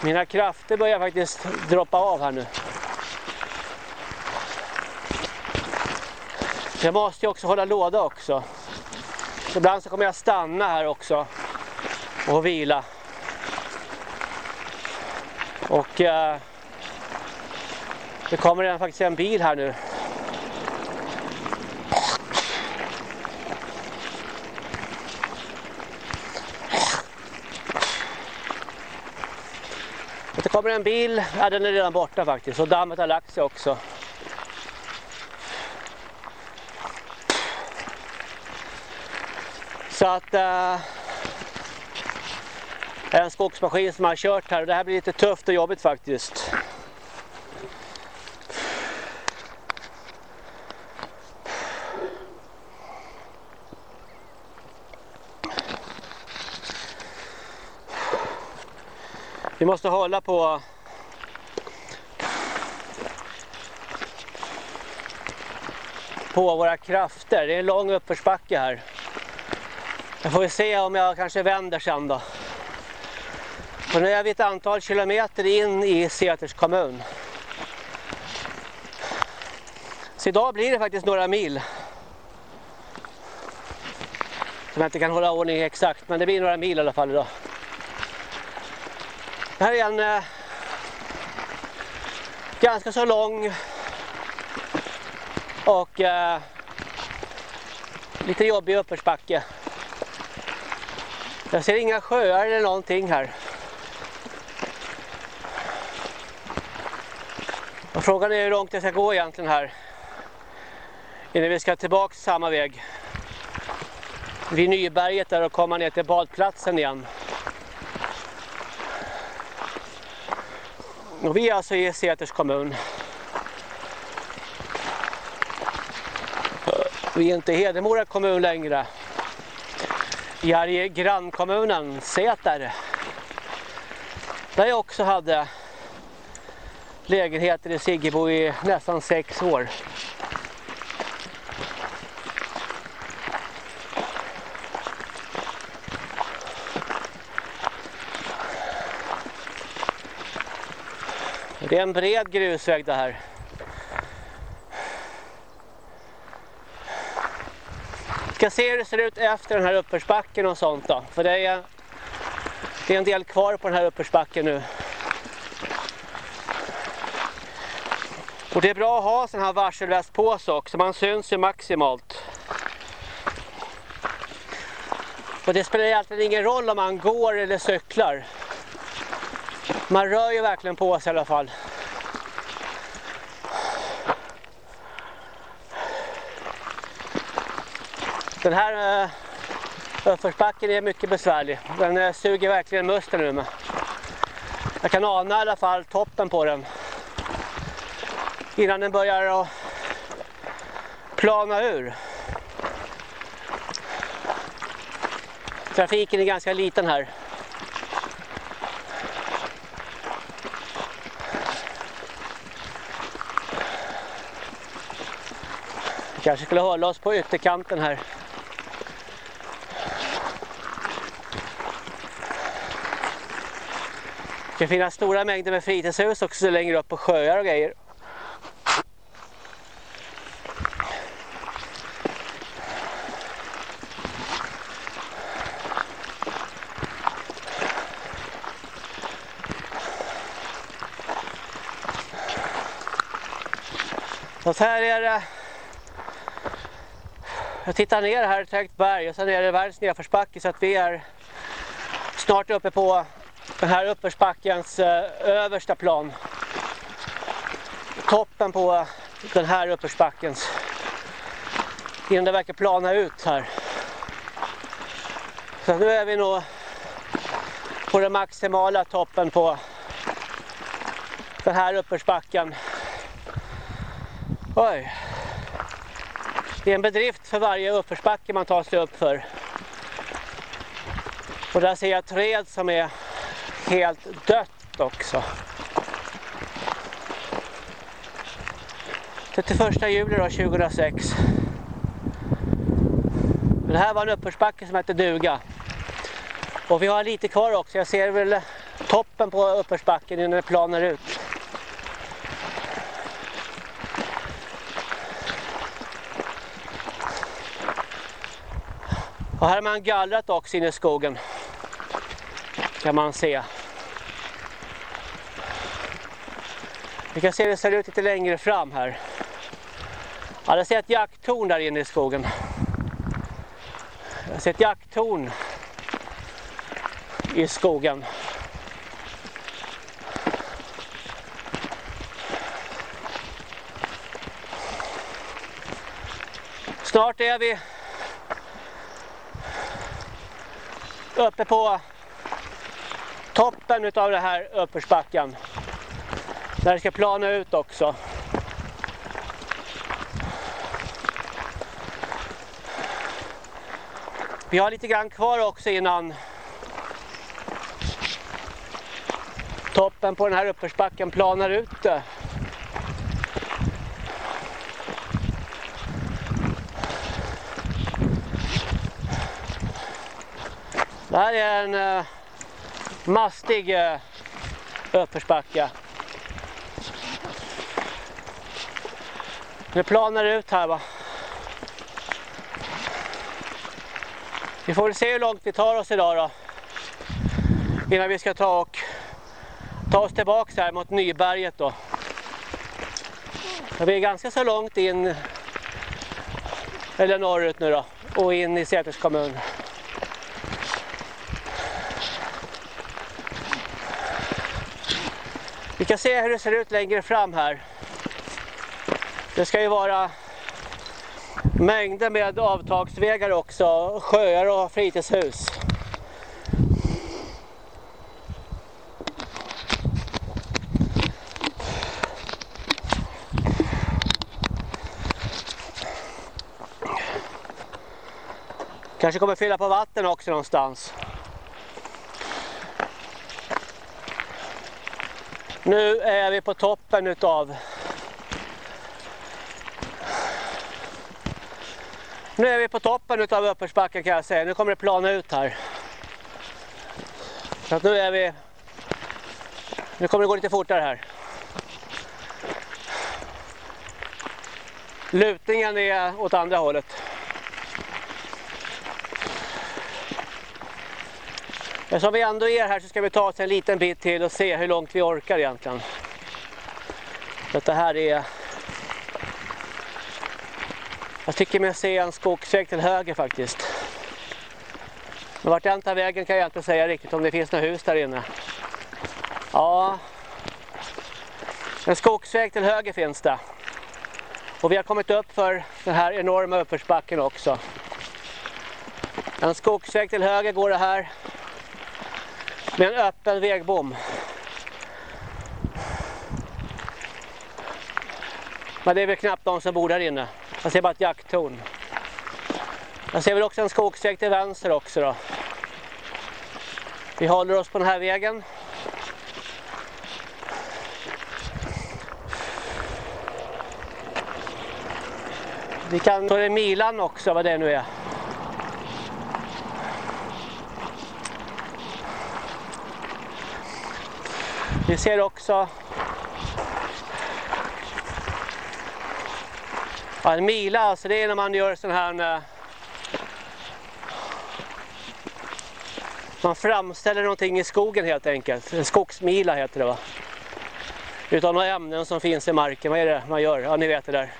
S1: mina krafter börjar faktiskt droppa av här nu. Jag måste ju också hålla låda också. Ibland så kommer jag stanna här också och vila. Och eh, det kommer en, faktiskt en bil här nu. Det kommer en bil, ja, den är redan borta faktiskt och dammet har lagt sig också. Så att äh, en skogsmaskin som har kört här och det här blir lite tufft och jobbigt faktiskt. Vi måste hålla på på våra krafter. Det är en lång uppförsbacke här. Jag får se om jag kanske vänder sen då. Och nu är vi ett antal kilometer in i Säters kommun. Så idag blir det faktiskt några mil. Som jag inte kan hålla ordning exakt, men det blir några mil i alla fall idag. Det här är en eh, ganska så lång och eh, lite jobbig uppförsbacke. Jag ser inga sjöar eller någonting här. Och frågan är hur långt jag ska gå egentligen här. Innan vi ska tillbaka samma väg. Vid Nyberget där och komma ner till badplatsen igen. Och vi är alltså i Säters kommun. Vi är inte i Hedemora kommun längre. Vi är i grannkommunen Säter. Där jag också hade lägenheter i Siggebo i nästan sex år. Det är en bred grusväg det här. Vi ska se hur det ser ut efter den här uppförsbacken och sånt då. För det är, det är en del kvar på den här uppförsbacken nu. Och det är bra att ha sån här varselväst på sig också. Man syns ju maximalt. Och det spelar egentligen ingen roll om man går eller cyklar. Man rör ju verkligen på sig i alla fall. Den här eh, uppförsbacken är mycket besvärlig. Den eh, suger verkligen musten nu. Jag kan ana i alla fall toppen på den. Innan den börjar att plana ur. Trafiken är ganska liten här. Kanske skulle hålla oss på ytterkanten här. Det kan finnas stora mängder med fritidshus också längre upp på sjöar och grejer. Så här är det. Jag tittar ner här i ett berg och sen är det världens nedförsbacke så att vi är snart uppe på den här uppförsbackens eh, översta plan. Toppen på den här uppförsbackens. Innan det verkar plana ut här. Så nu är vi nog på den maximala toppen på den här uppförsbacken. Oj. Det är en bedrift för varje uppförsbacke man tar sig upp för. Och där ser jag träd som är helt dött också. 31 juli då, 2006. Det här var en uppförsbacke som hette Duga. Och vi har lite kvar också. Jag ser väl toppen på uppförsbacken innan det planar ut. Och här har man gallrat också inne i skogen. Kan man se. Vi kan se hur det ser ut lite längre fram här. Ja, jag ser ett jakttorn där inne i skogen. Jag ser ett jakttorn i skogen. Snart är vi uppe på toppen av den här uppförsbacken. Där det ska plana ut också. Vi har lite grann kvar också innan toppen på den här uppförsbacken planar ut. Det här är en uh, mastig uh, uppförsbacke. Det planar ut här va. Vi får väl se hur långt vi tar oss idag då. Innan vi ska ta och ta oss tillbaka här mot Nyberget då. Vi är ganska så långt in eller norrut nu då och in i Säters kommun. Vi kan se hur det ser ut längre fram här. Det ska ju vara Mängder med avtagsvägar också, sjöar och fritidshus. Kanske kommer fylla på vatten också någonstans. Nu är vi på toppen utav Nu är vi på toppen utav uppförsbacken kan jag säga. Nu kommer det plana ut här. Så att nu är vi Nu kommer det gå lite fortare här. Lutningen är åt andra hållet. Eftersom vi ändå är här så ska vi ta oss en liten bit till och se hur långt vi orkar egentligen. Detta här är... Jag tycker mig se en skogsväg till höger faktiskt. Men vart den tar vägen kan jag inte säga riktigt om det finns några hus där inne. Ja. En skogsväg till höger finns det. Och vi har kommit upp för den här enorma uppförsbacken också. En skogsväg till höger går det här med en öppen vägbom. Men det är väl knappt de som bor där inne. Jag ser bara ett jakttorn. Jag ser väl också en skogsväg till vänster också då. Vi håller oss på den här vägen. Vi kan ta det Milan också, vad det nu är. Vi ser också ja, en mila, alltså det är när man gör sån här eh, man framställer någonting i skogen helt enkelt. En skogsmila heter det va? Utan några ämnen som finns i marken. Vad är det man gör? Ja, ni vet det där.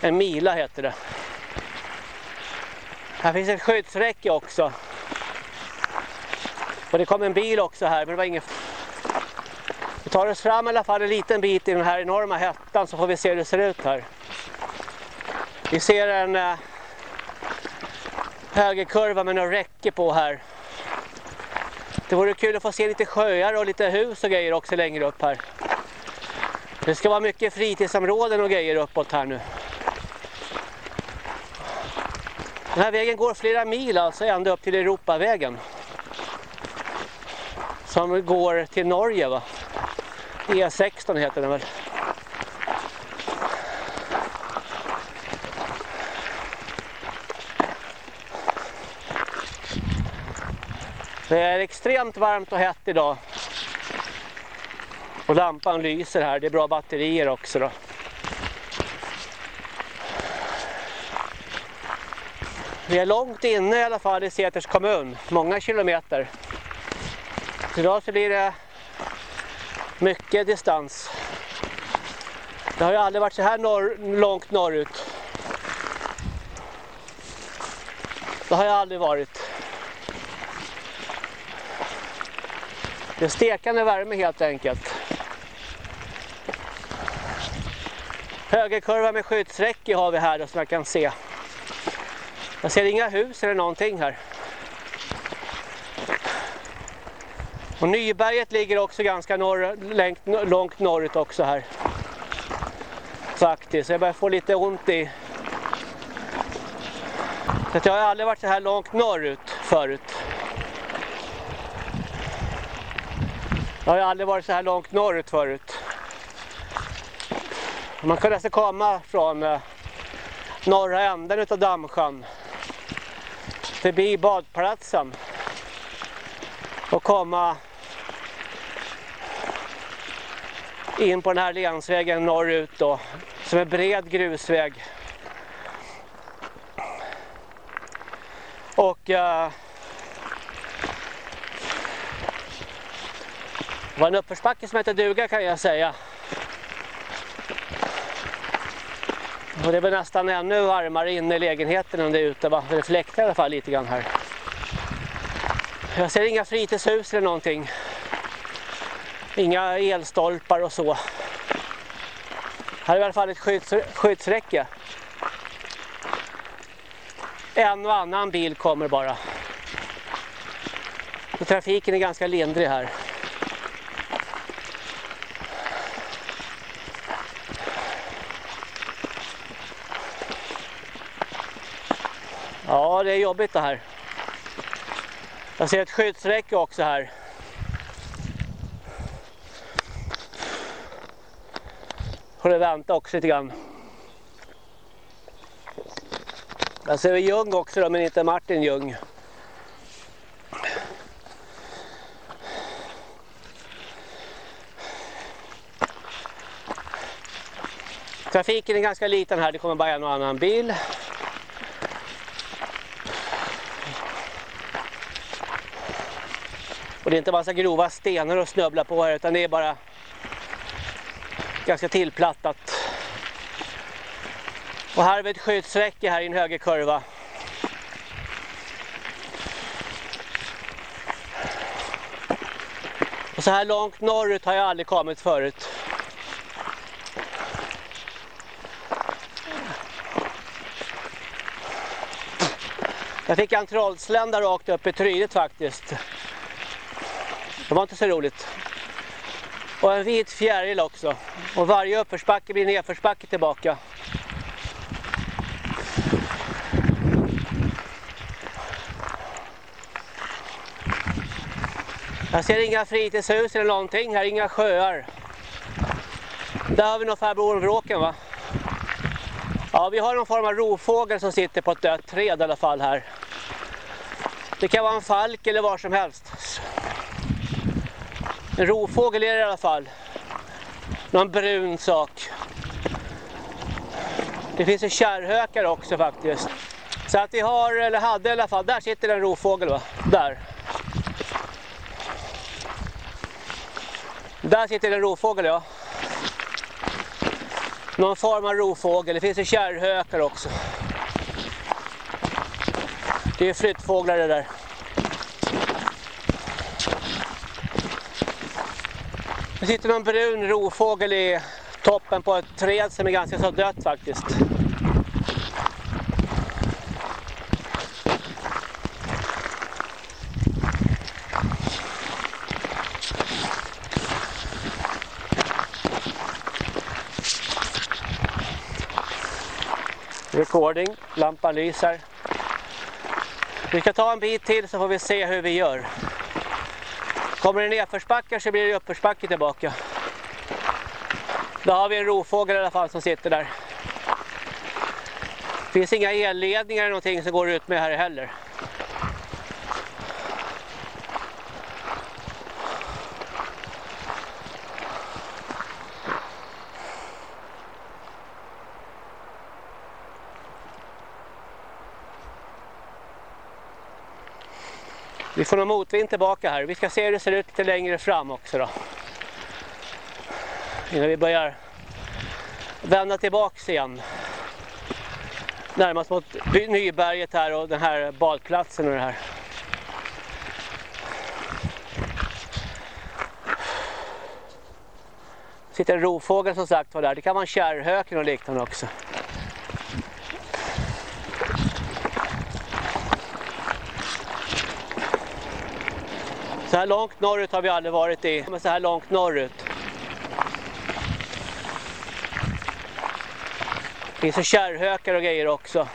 S1: En mila heter det. Här finns ett skyddsräcke också. Och det kom en bil också här, men det var ingen vi tar oss fram i alla fall en liten bit i den här enorma hettan så får vi se hur det ser ut här. Vi ser en eh, högerkurva med några räcke på här. Det vore kul att få se lite sjöar och lite hus och grejer också längre upp här. Det ska vara mycket fritidsområden och grejer uppåt här nu. Den här vägen går flera mil alltså ända upp till Europavägen. Som går till Norge va? E16 heter den väl. Det är extremt varmt och hett idag. Och lampan lyser här, det är bra batterier också då. Vi är långt inne i alla fall i Säters kommun, många kilometer. Idag så blir det mycket distans. Det har ju aldrig varit så här norr, långt norrut. Det har jag aldrig varit. Det är stekande värme helt enkelt. Högerkurva med skyddsräcke har vi här som jag kan se. Jag ser inga hus eller någonting här. Och Nyberget ligger också ganska norr, långt, långt norrut också här. Faktiskt, jag börjar få lite ont i... Så jag har aldrig varit så här långt norrut förut. Jag har aldrig varit så här långt norrut förut. Man kan alltså komma från eh, norra änden utav Dammsjön förbi badplatsen och komma in på den här länsvägen norrut då som är bred grusväg. Och uh, det var en uppförsbacke som heter Duga kan jag säga. Och det är väl nästan ännu varmare inne i lägenheten än det är ute va? det fläktar i alla fall lite grann här. Jag ser inga fritidshus eller någonting. Inga elstolpar och så. Här är i alla fall ett skydds, skyddsräcke. En och annan bil kommer bara. Så trafiken är ganska lindrig här. Ja, det är jobbigt det här. Jag ser ett skyddsräcke också här. Får vänta också lite grann. Jag ser Ljung också då, men inte Martin Ljung. Trafiken är ganska liten här, det kommer bara en och annan bil. Och det är inte massa grova stenar att snubbla på här utan det är bara ganska tillplattat. Och här har vi ett skyddsräcke här i en högerkurva. Och så här långt norrut har jag aldrig kommit förut. Jag fick en trollslända rakt upp i trynet faktiskt. Det var inte så roligt. Och en vit fjäril också. Och varje uppförsbacke blir nedförsbacke tillbaka. Jag ser inga fritidshus eller någonting här, inga sjöar. Där har vi nog farbror Vråken va? Ja, vi har någon form av rovfågel som sitter på ett dött träd i alla fall här. Det kan vara en falk eller vad som helst. En rovfågel är det i alla fall. Någon brun sak. Det finns ju kärrhökar också faktiskt. Så att vi har, eller hade i alla fall, där sitter en rovfågel va? Där. Där sitter en rovfågel ja. Någon form av rovfågel. Det finns ju kärrhökar också. Det är flyttfåglar det där. Det sitter någon brun rovfågel i toppen på ett träd som är ganska så dött faktiskt. Recording, lampan lyser. Vi ska ta en bit till så får vi se hur vi gör. Kommer det nedförsbackar så blir det uppförsbacke tillbaka. Då har vi en rovfågel i alla fall som sitter där. Det finns inga elledningar eller någonting som går ut med här heller. Vi får nog motvind tillbaka här. Vi ska se hur det ser ut lite längre fram också då. Innan vi börjar vända tillbaka igen. Närmast mot Nyberget här och den här badplatsen och det här. Sitter en rovfågel som sagt var där. Det kan vara en kärrhöken och liknande också. Så här långt norrut har vi aldrig varit i. Men så här långt norrut. Det finns så kärrhökar och grejer också.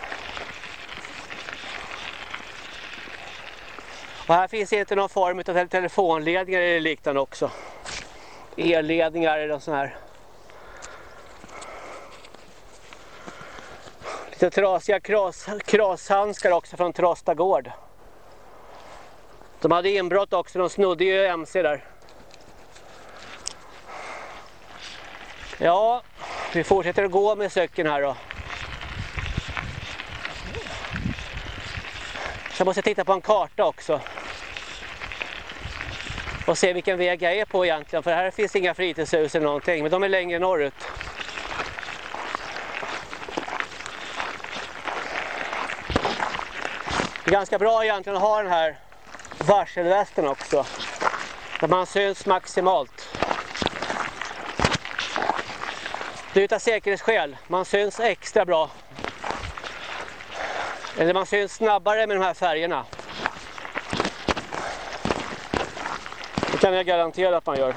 S1: Och här finns inte någon form av telefonledningar eller liknande också. Elledningar eller sån här. Lite trasiga kras, krashandskar också från Trostagård. gård. De hade inbrott också, de snodde ju MC där. Ja, vi fortsätter att gå med cykeln här då. Så jag måste titta på en karta också. Och se vilken väg jag är på egentligen. För här finns inga fritidshus eller någonting. Men de är längre norrut. Det är ganska bra egentligen att ha den här varselvästen också. Där man syns maximalt. Det är utav säkerhetsskäl. Man syns extra bra. Eller man syns snabbare med de här färgerna. Det kan jag garantera att man gör.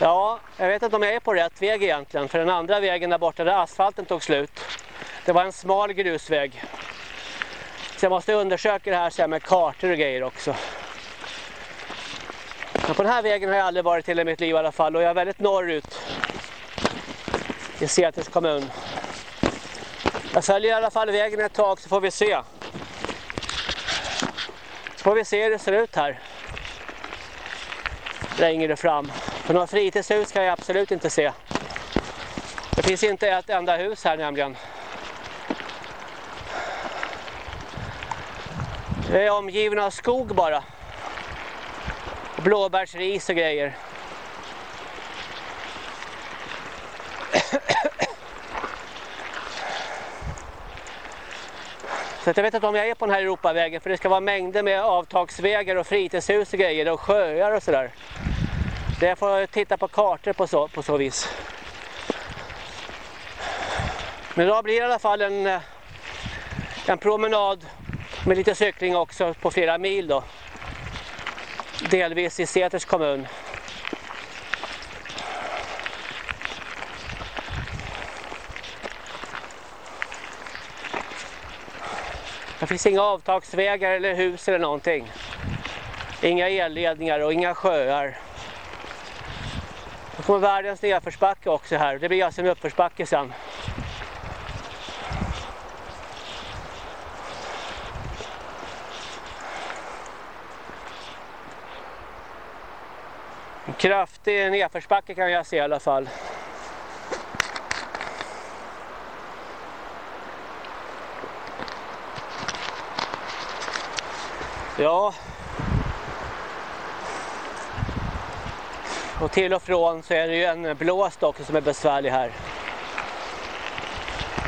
S1: Ja, jag vet inte om jag är på rätt väg egentligen. För den andra vägen där borta där asfalten tog slut. Det var en smal grusväg. Så jag måste undersöka det här sen med kartor och grejer också. Men på den här vägen har jag aldrig varit till i mitt liv i alla fall. Och jag är väldigt norrut. I Säters kommun. Jag följer i alla fall vägen ett tag så får vi se. Så får vi se hur det ser ut här. Längre fram. För några fritidshus kan jag absolut inte se. Det finns inte ett enda hus här nämligen. Det är omgiven av skog bara. Blåbärsris och grejer. Så jag vet inte om jag är på den här Europavägen för det ska vara mängder med avtagsvägar och fritidshus och grejer och sjöar och sådär. Det jag får titta på kartor på så, på så vis. Men idag blir det i alla fall en, eh, en promenad med lite cykling också på flera mil då. Delvis i Säters kommun. Det finns inga avtagsvägar eller hus eller någonting. Inga elledningar och inga sjöar. Då kommer världens nedförsbacke också här. Det blir alltså en uppförsbacke sen. En kraftig nedförsbacke kan jag se i alla fall. Ja. Och till och från så är det ju en blåst också som är besvärlig här.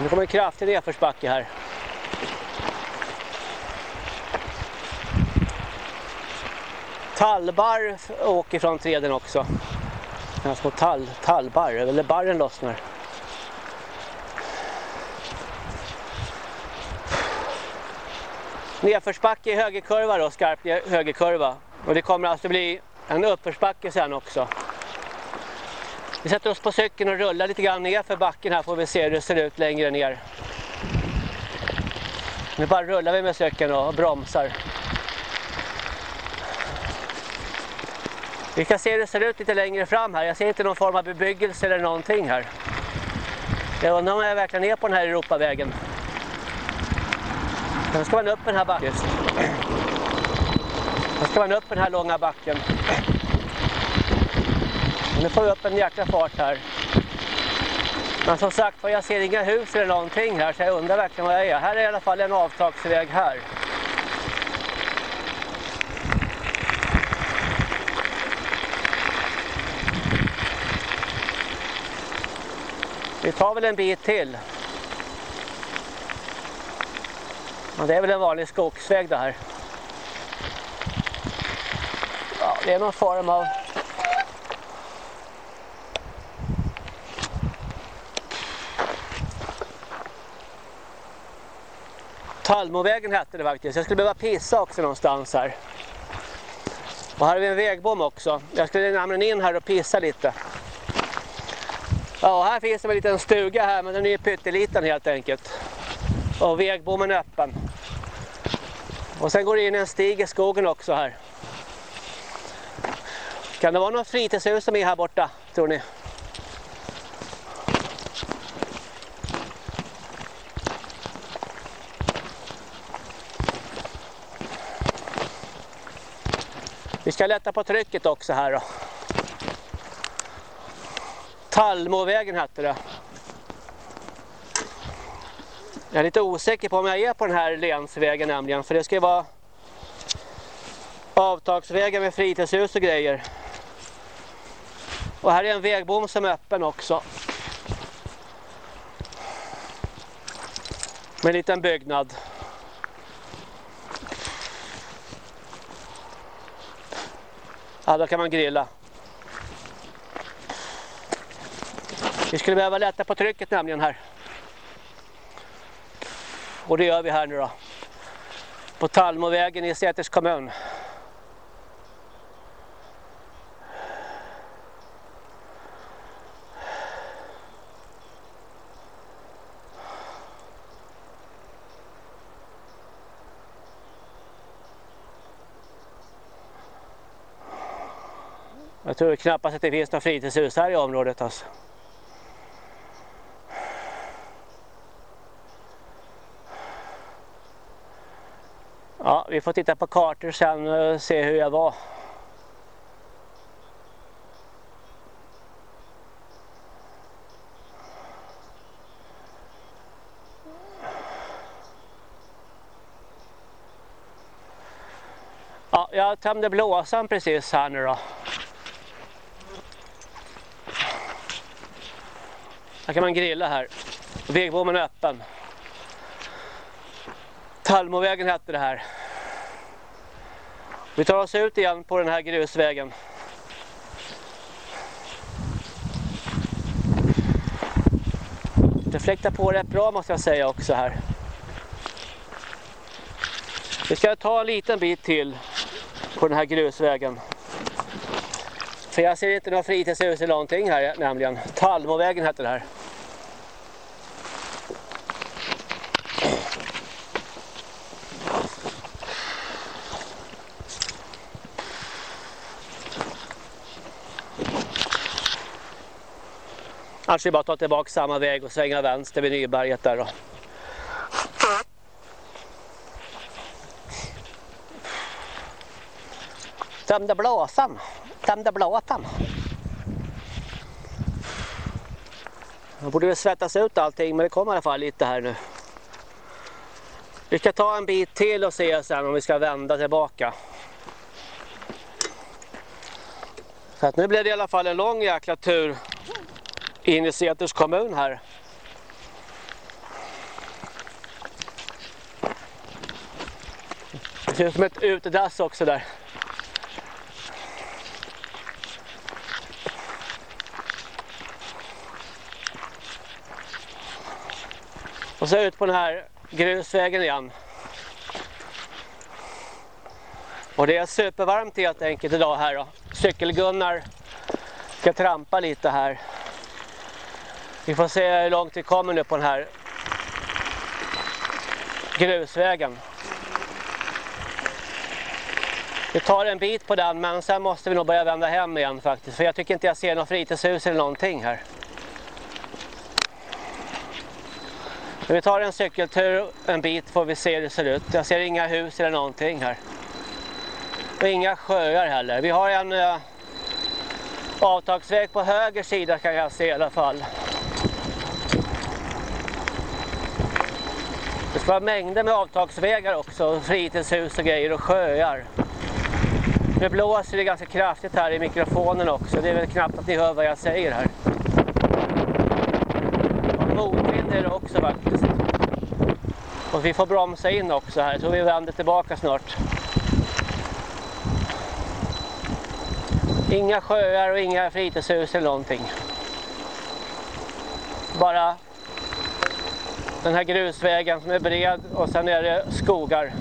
S1: Nu kommer en kraftig nedförsbacke här. Tallbar åker från träden också. Några små tall, tallbar, eller barren lossnar. Nedförsbacke i högerkurva då, skarp högerkurva. Och det kommer alltså bli en uppförsbacke sen också. Vi sätter oss på cykeln och rullar lite grann ner för backen här får vi se hur det ser ut längre ner. Nu bara rullar vi med cykeln och bromsar. Vi kan se hur det ser ut lite längre fram här. Jag ser inte någon form av bebyggelse eller någonting här. Jag undrar om jag verkligen är på den här Europavägen. Nu ska man upp den här backen. Nu ska man upp den här långa backen. Nu får vi upp en jäkla fart här. Men som sagt jag ser inga hus eller någonting här så jag undrar verkligen var jag är. Här är i alla fall en avtagsväg här. Vi tar väl en bit till. Men det är väl en vanlig skogsväg det här. Ja, det är någon form av Talmovägen hette det faktiskt. Jag skulle behöva pissa också någonstans här. Och här har vi en vägbom också. Jag skulle nämligen in här och pissa lite. Ja, här finns det en liten stuga här men den är pytteliten helt enkelt. Och vägbommen är öppen. Och sen går det in en stig i skogen också här. Kan det vara något fritidshus som är här borta, tror ni? Vi ska lätta på trycket också här då. Tallmovägen hette det. Jag är lite osäker på om jag är på den här länsvägen nämligen. För det ska ju vara avtagsvägar med fritidshus och grejer. Och här är en vägbom som är öppen också. Med en liten byggnad. Ja, då kan man grilla. Vi skulle behöva lätta på trycket nämligen här. Och det gör vi här nu då. På Talmovägen i Säters kommun. Jag tror knappast att det finns några fritidshus här i området alltså. Ja, vi får titta på kartor sen och se hur jag var. Ja, jag tömde blåsan precis här nu då. Här kan man grilla här. Vägbommen är öppen. Talmovägen hette det här. Vi tar oss ut igen på den här grusvägen. Det fläktar på rätt bra måste jag säga också här. Vi ska ta en liten bit till på den här grusvägen. För jag ser inte några fritidshus eller någonting här nämligen. Talmovägen heter det här. Annars är det bara att ta tillbaka samma väg och svänga vänster vid Nyberget där då. Tömde blåsan. Tömde blåtan. Jag borde väl svettas ut allting men det kommer i alla fall lite här nu. Vi ska ta en bit till och se sen om vi ska vända tillbaka. Så att nu blev det i alla fall en lång jäkla tur in i Seters kommun här. Det ser ut som ett utedass också där. Och så ut på den här grusvägen igen. Och det är supervarmt helt enkelt idag här då. Cykelgunnar ska trampa lite här. Vi får se hur långt vi kommer nu på den här grusvägen. Vi tar en bit på den men sen måste vi nog börja vända hem igen faktiskt. För jag tycker inte jag ser något fritidshus eller någonting här. Men vi tar en cykeltur en bit får vi se hur det ser ut. Jag ser inga hus eller någonting här. Och inga sjöar heller. Vi har en eh, avtagsväg på höger sida kan jag se i alla fall. Det ska vara mängder med avtagsvägar också, fritidshus och grejer och sjöar. Nu blåser det ganska kraftigt här i mikrofonen också. Det är väl knappt att ni hör vad jag säger här. Och motvind är det också faktiskt. Och vi får bromsa in också här. Jag tror vi vänder tillbaka snart. Inga sjöar och inga fritidshus eller någonting. Bara den här grusvägen som är bred och sen är det skogar.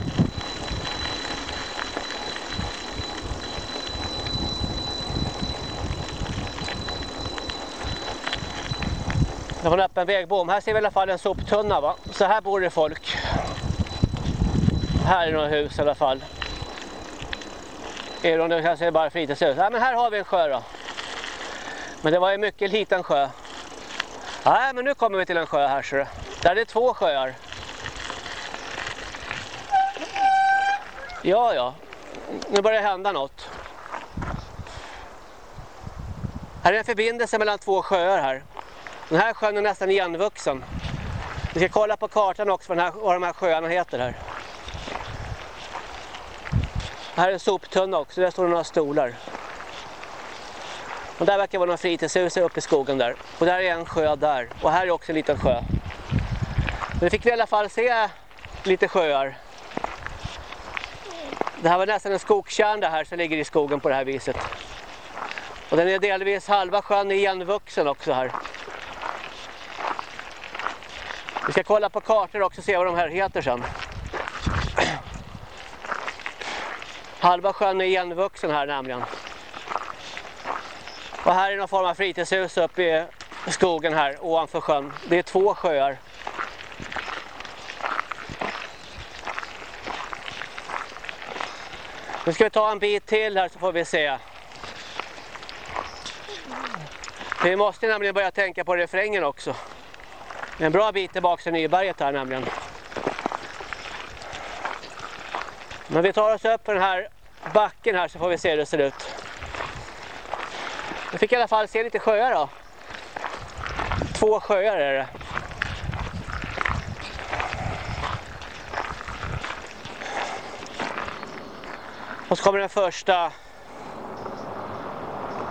S1: Det var en öppen vägbom. Här ser vi i alla fall en soptunna va. Så här bor det folk. Här är några hus i alla fall. Även om det kanske är bara fritidshus. Ja, men här har vi en sjö då. Men det var en mycket liten sjö. Nej, men nu kommer vi till en sjö här ser det. Där är det två sjöar. Ja, ja. Nu börjar det hända något. Här är en förbindelse mellan två sjöar här. Den här sjön är nästan igenvuxen. Vi ska kolla på kartan också vad, här, vad de här sjöarna heter här. Här är en soptunna också, där står det några stolar. Och där verkar vara några fritidshus uppe i skogen där. Och där är en sjö där. Och här är också en liten sjö. Nu fick vi i alla fall se lite sjöar. Det här var nästan en skogskärn det här som ligger i skogen på det här viset. Och den är delvis halva sjön igenvuxen också här. Vi ska kolla på kartor också och se vad de här heter sen. Halva sjön är igenvuxen här nämligen. Och här är någon form av fritidshus uppe i skogen här ovanför sjön. Det är två sjöar. Nu ska vi ta en bit till här så får vi se. Vi måste nämligen börja tänka på refrängen också. En bra bit tillbaka till Nyberget här nämligen. Men vi tar oss upp på den här backen här så får vi se hur det ser ut. Jag fick i alla fall se lite sjöar då. Två sjöar är det. Och så kommer den första.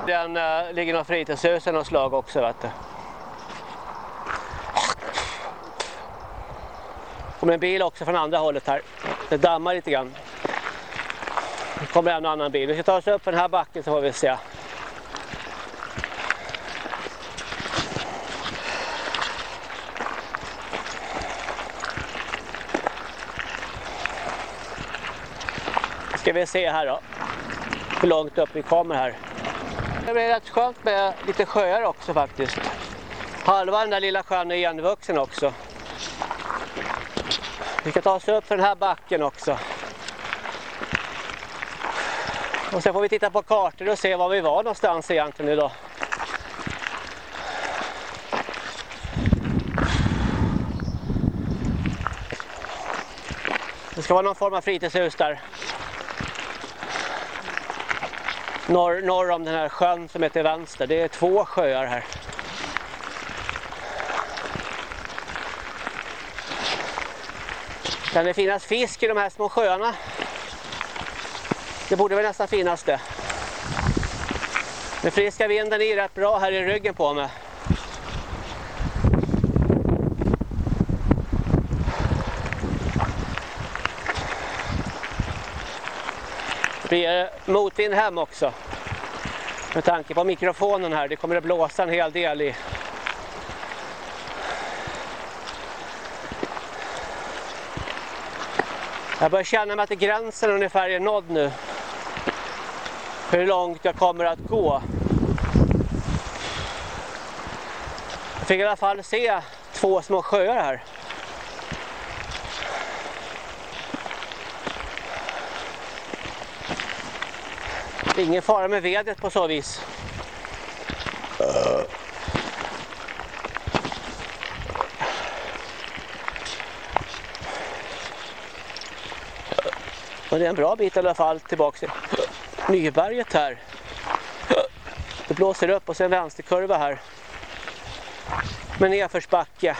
S1: Den äh, ligger någon fritidshus och slag också vet du. kommer en bil också från andra hållet här. Det dammar lite grann. Det kommer en annan bil. Vi ska ta oss upp för den här backen så får vi se. Ska vi se här då. Hur långt upp vi kommer här. Det blir rätt skönt med lite sjöar också faktiskt. Halva den där lilla sjön är igenvuxen också. Vi ska ta oss upp för den här backen också. Och sen får vi titta på kartor och se var vi var någonstans egentligen idag. Det ska vara någon form av fritidshus där. Norr, norr om den här sjön som heter vänster. Det är två sjöar här. Kan det finnas fisk i de här små sjöarna? Det borde väl nästan finnas det. Den friska vinden är rätt bra här i ryggen på mig. Det blir motvind hem också. Med tanke på mikrofonen här. Det kommer att blåsa en hel del i Jag börjar känna mig att gränsen ungefär är nådd nu. Hur långt jag kommer att gå. Jag fick i alla fall se två små sjöar här. Det är Ingen fara med vedet på så vis. Men det är en bra bit i alla fall tillbaka till Nyberget här. Det blåser upp och sen vänsterkurva här. Med nedförsbacke.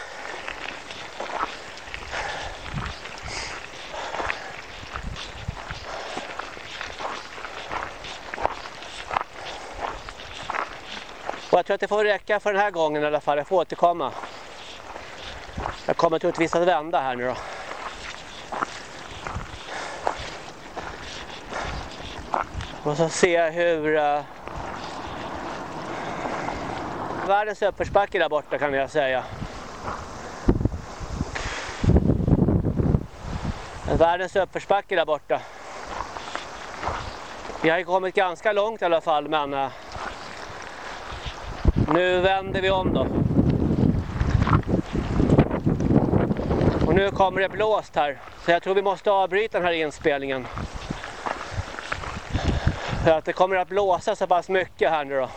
S1: Och jag tror att det får räcka för den här gången i alla fall. Jag får återkomma. Jag kommer troligtvis att vända här nu då. Och så se hur uh, världens uppförsbacke där borta kan jag säga. Världens uppförsbacke där borta. Vi har ju kommit ganska långt i alla fall men uh, nu vänder vi om då. Och nu kommer det blåst här. Så jag tror vi måste avbryta den här inspelningen. För att det kommer att blåsa så pass mycket här nu då.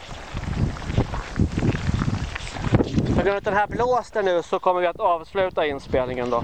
S1: På grund av den här blåsten nu så kommer vi att avsluta inspelningen då.